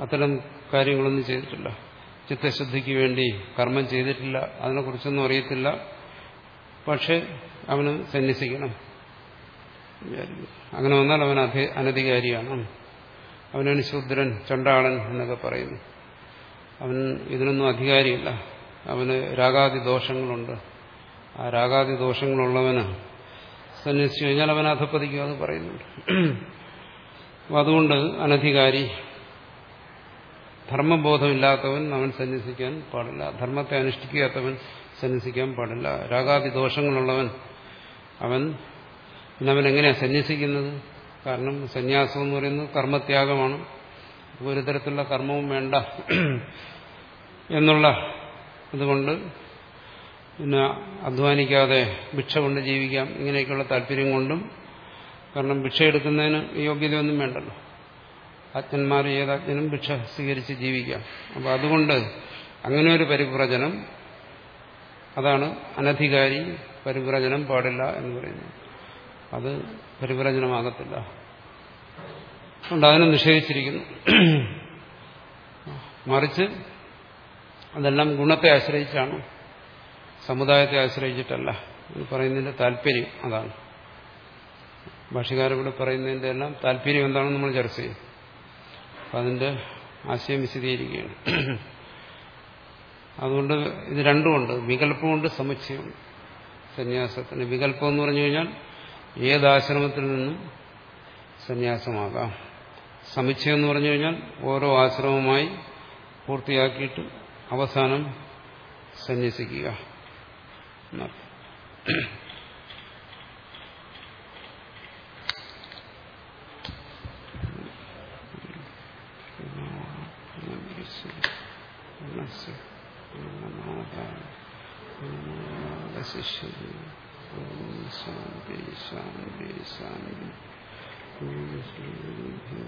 അത്തരം കാര്യങ്ങളൊന്നും ചെയ്തിട്ടില്ല. ചിത്തശുദ്ധിക്ക് വേണ്ടി കർമ്മം ചെയ്തിട്ടില്ല അതിനെക്കുറിച്ചൊന്നും അറിയത്തില്ല. പക്ഷെ അവന് സന്യസിക്കണം. അങ്ങനെ വന്നാൽ അവൻ അനധികാരിയാണ്. അവനവന് ശൂദ്രൻ ചണ്ടാളൻ എന്നൊക്കെ പറയുന്നു. അവൻ ഇതിനൊന്നും അധികാരിയല്ല. അവന് രാഗാതി ദോഷങ്ങളുണ്ട്. ആ രാഗാതി ദോഷങ്ങളുള്ളവന് സന്യസിച്ചു കഴിഞ്ഞാൽ അവൻ അധപ്പതിക്കും അത് പറയുന്നുണ്ട്. അതുകൊണ്ട് അനധികാരി ധർമ്മബോധമില്ലാത്തവൻ അവൻ സന്യസിക്കാൻ പാടില്ല. ധർമ്മത്തെ അനുഷ്ഠിക്കാത്തവൻ സന്യസിക്കാൻ പാടില്ല. രാഗാദി ദോഷങ്ങളുള്ളവൻ അവൻ പിന്നവൻ എങ്ങനെയാണ് സന്യസിക്കുന്നത് കാരണം സന്യാസം എന്ന് പറയുന്നത് കർമ്മത്യാഗമാണ്. ഒരു തരത്തിലുള്ള കർമ്മവും വേണ്ട. എന്നുള്ള ഇതുകൊണ്ട് പിന്നെ അധ്വാനിക്കാതെ ഭിക്ഷ കൊണ്ട് ജീവിക്കാം. ഇങ്ങനെയൊക്കെയുള്ള താല്പര്യം കൊണ്ടും കാരണം ഭിക്ഷ എടുക്കുന്നതിന് യോഗ്യതയൊന്നും വേണ്ടല്ലോ. അജ്ഞന്മാർ ഏതാജ്ഞനും ഭിക്ഷ സ്വീകരിച്ച് ജീവിക്കാം. അപ്പോൾ അതുകൊണ്ട് അങ്ങനെ ഒരു പരിവ്രജനം അതാണ് അനധികാരി പരിവ്രജനം പാടില്ല എന്ന് പറയുന്നത്. അത് പരിവ്രജനമാകത്തില്ല. അതുകൊണ്ട് അതിനെ നിഷേധിച്ചിരിക്കുന്നു. മറിച്ച് അതെല്ലാം ഗുണത്തെ ആശ്രയിച്ചാണ് സമുദായത്തെ ആശ്രയിച്ചിട്ടല്ല എന്ന് പറയുന്നതിന്റെ താല്പര്യം അതാണ്. ഭാഷകാരിവിടെ പറയുന്നതിന്റെ എല്ലാം താല്പര്യം എന്താണെന്ന് നമ്മൾ ചർച്ച ചെയ്യും. അതിന്റെ ആശയം വിശദീകരിക്കുകയാണ്. അതുകൊണ്ട് ഇത് രണ്ടുമുണ്ട് വികല്പമുണ്ട് സമുച്ചയമുണ്ട് സന്യാസത്തിന് വികല്പം എന്ന് പറഞ്ഞു കഴിഞ്ഞാൽ ഏതാശ്രമത്തിൽ നിന്നും സന്യാസമാകാം. സമുച്ചയം എന്ന് പറഞ്ഞു കഴിഞ്ഞാൽ ഓരോ ആശ്രമവുമായി പൂർത്തിയാക്കിയിട്ട് അവസാനം സന്യസിക്കുക. എന്നർത്ഥം Shanti, Shanti, Shanti, Shanti,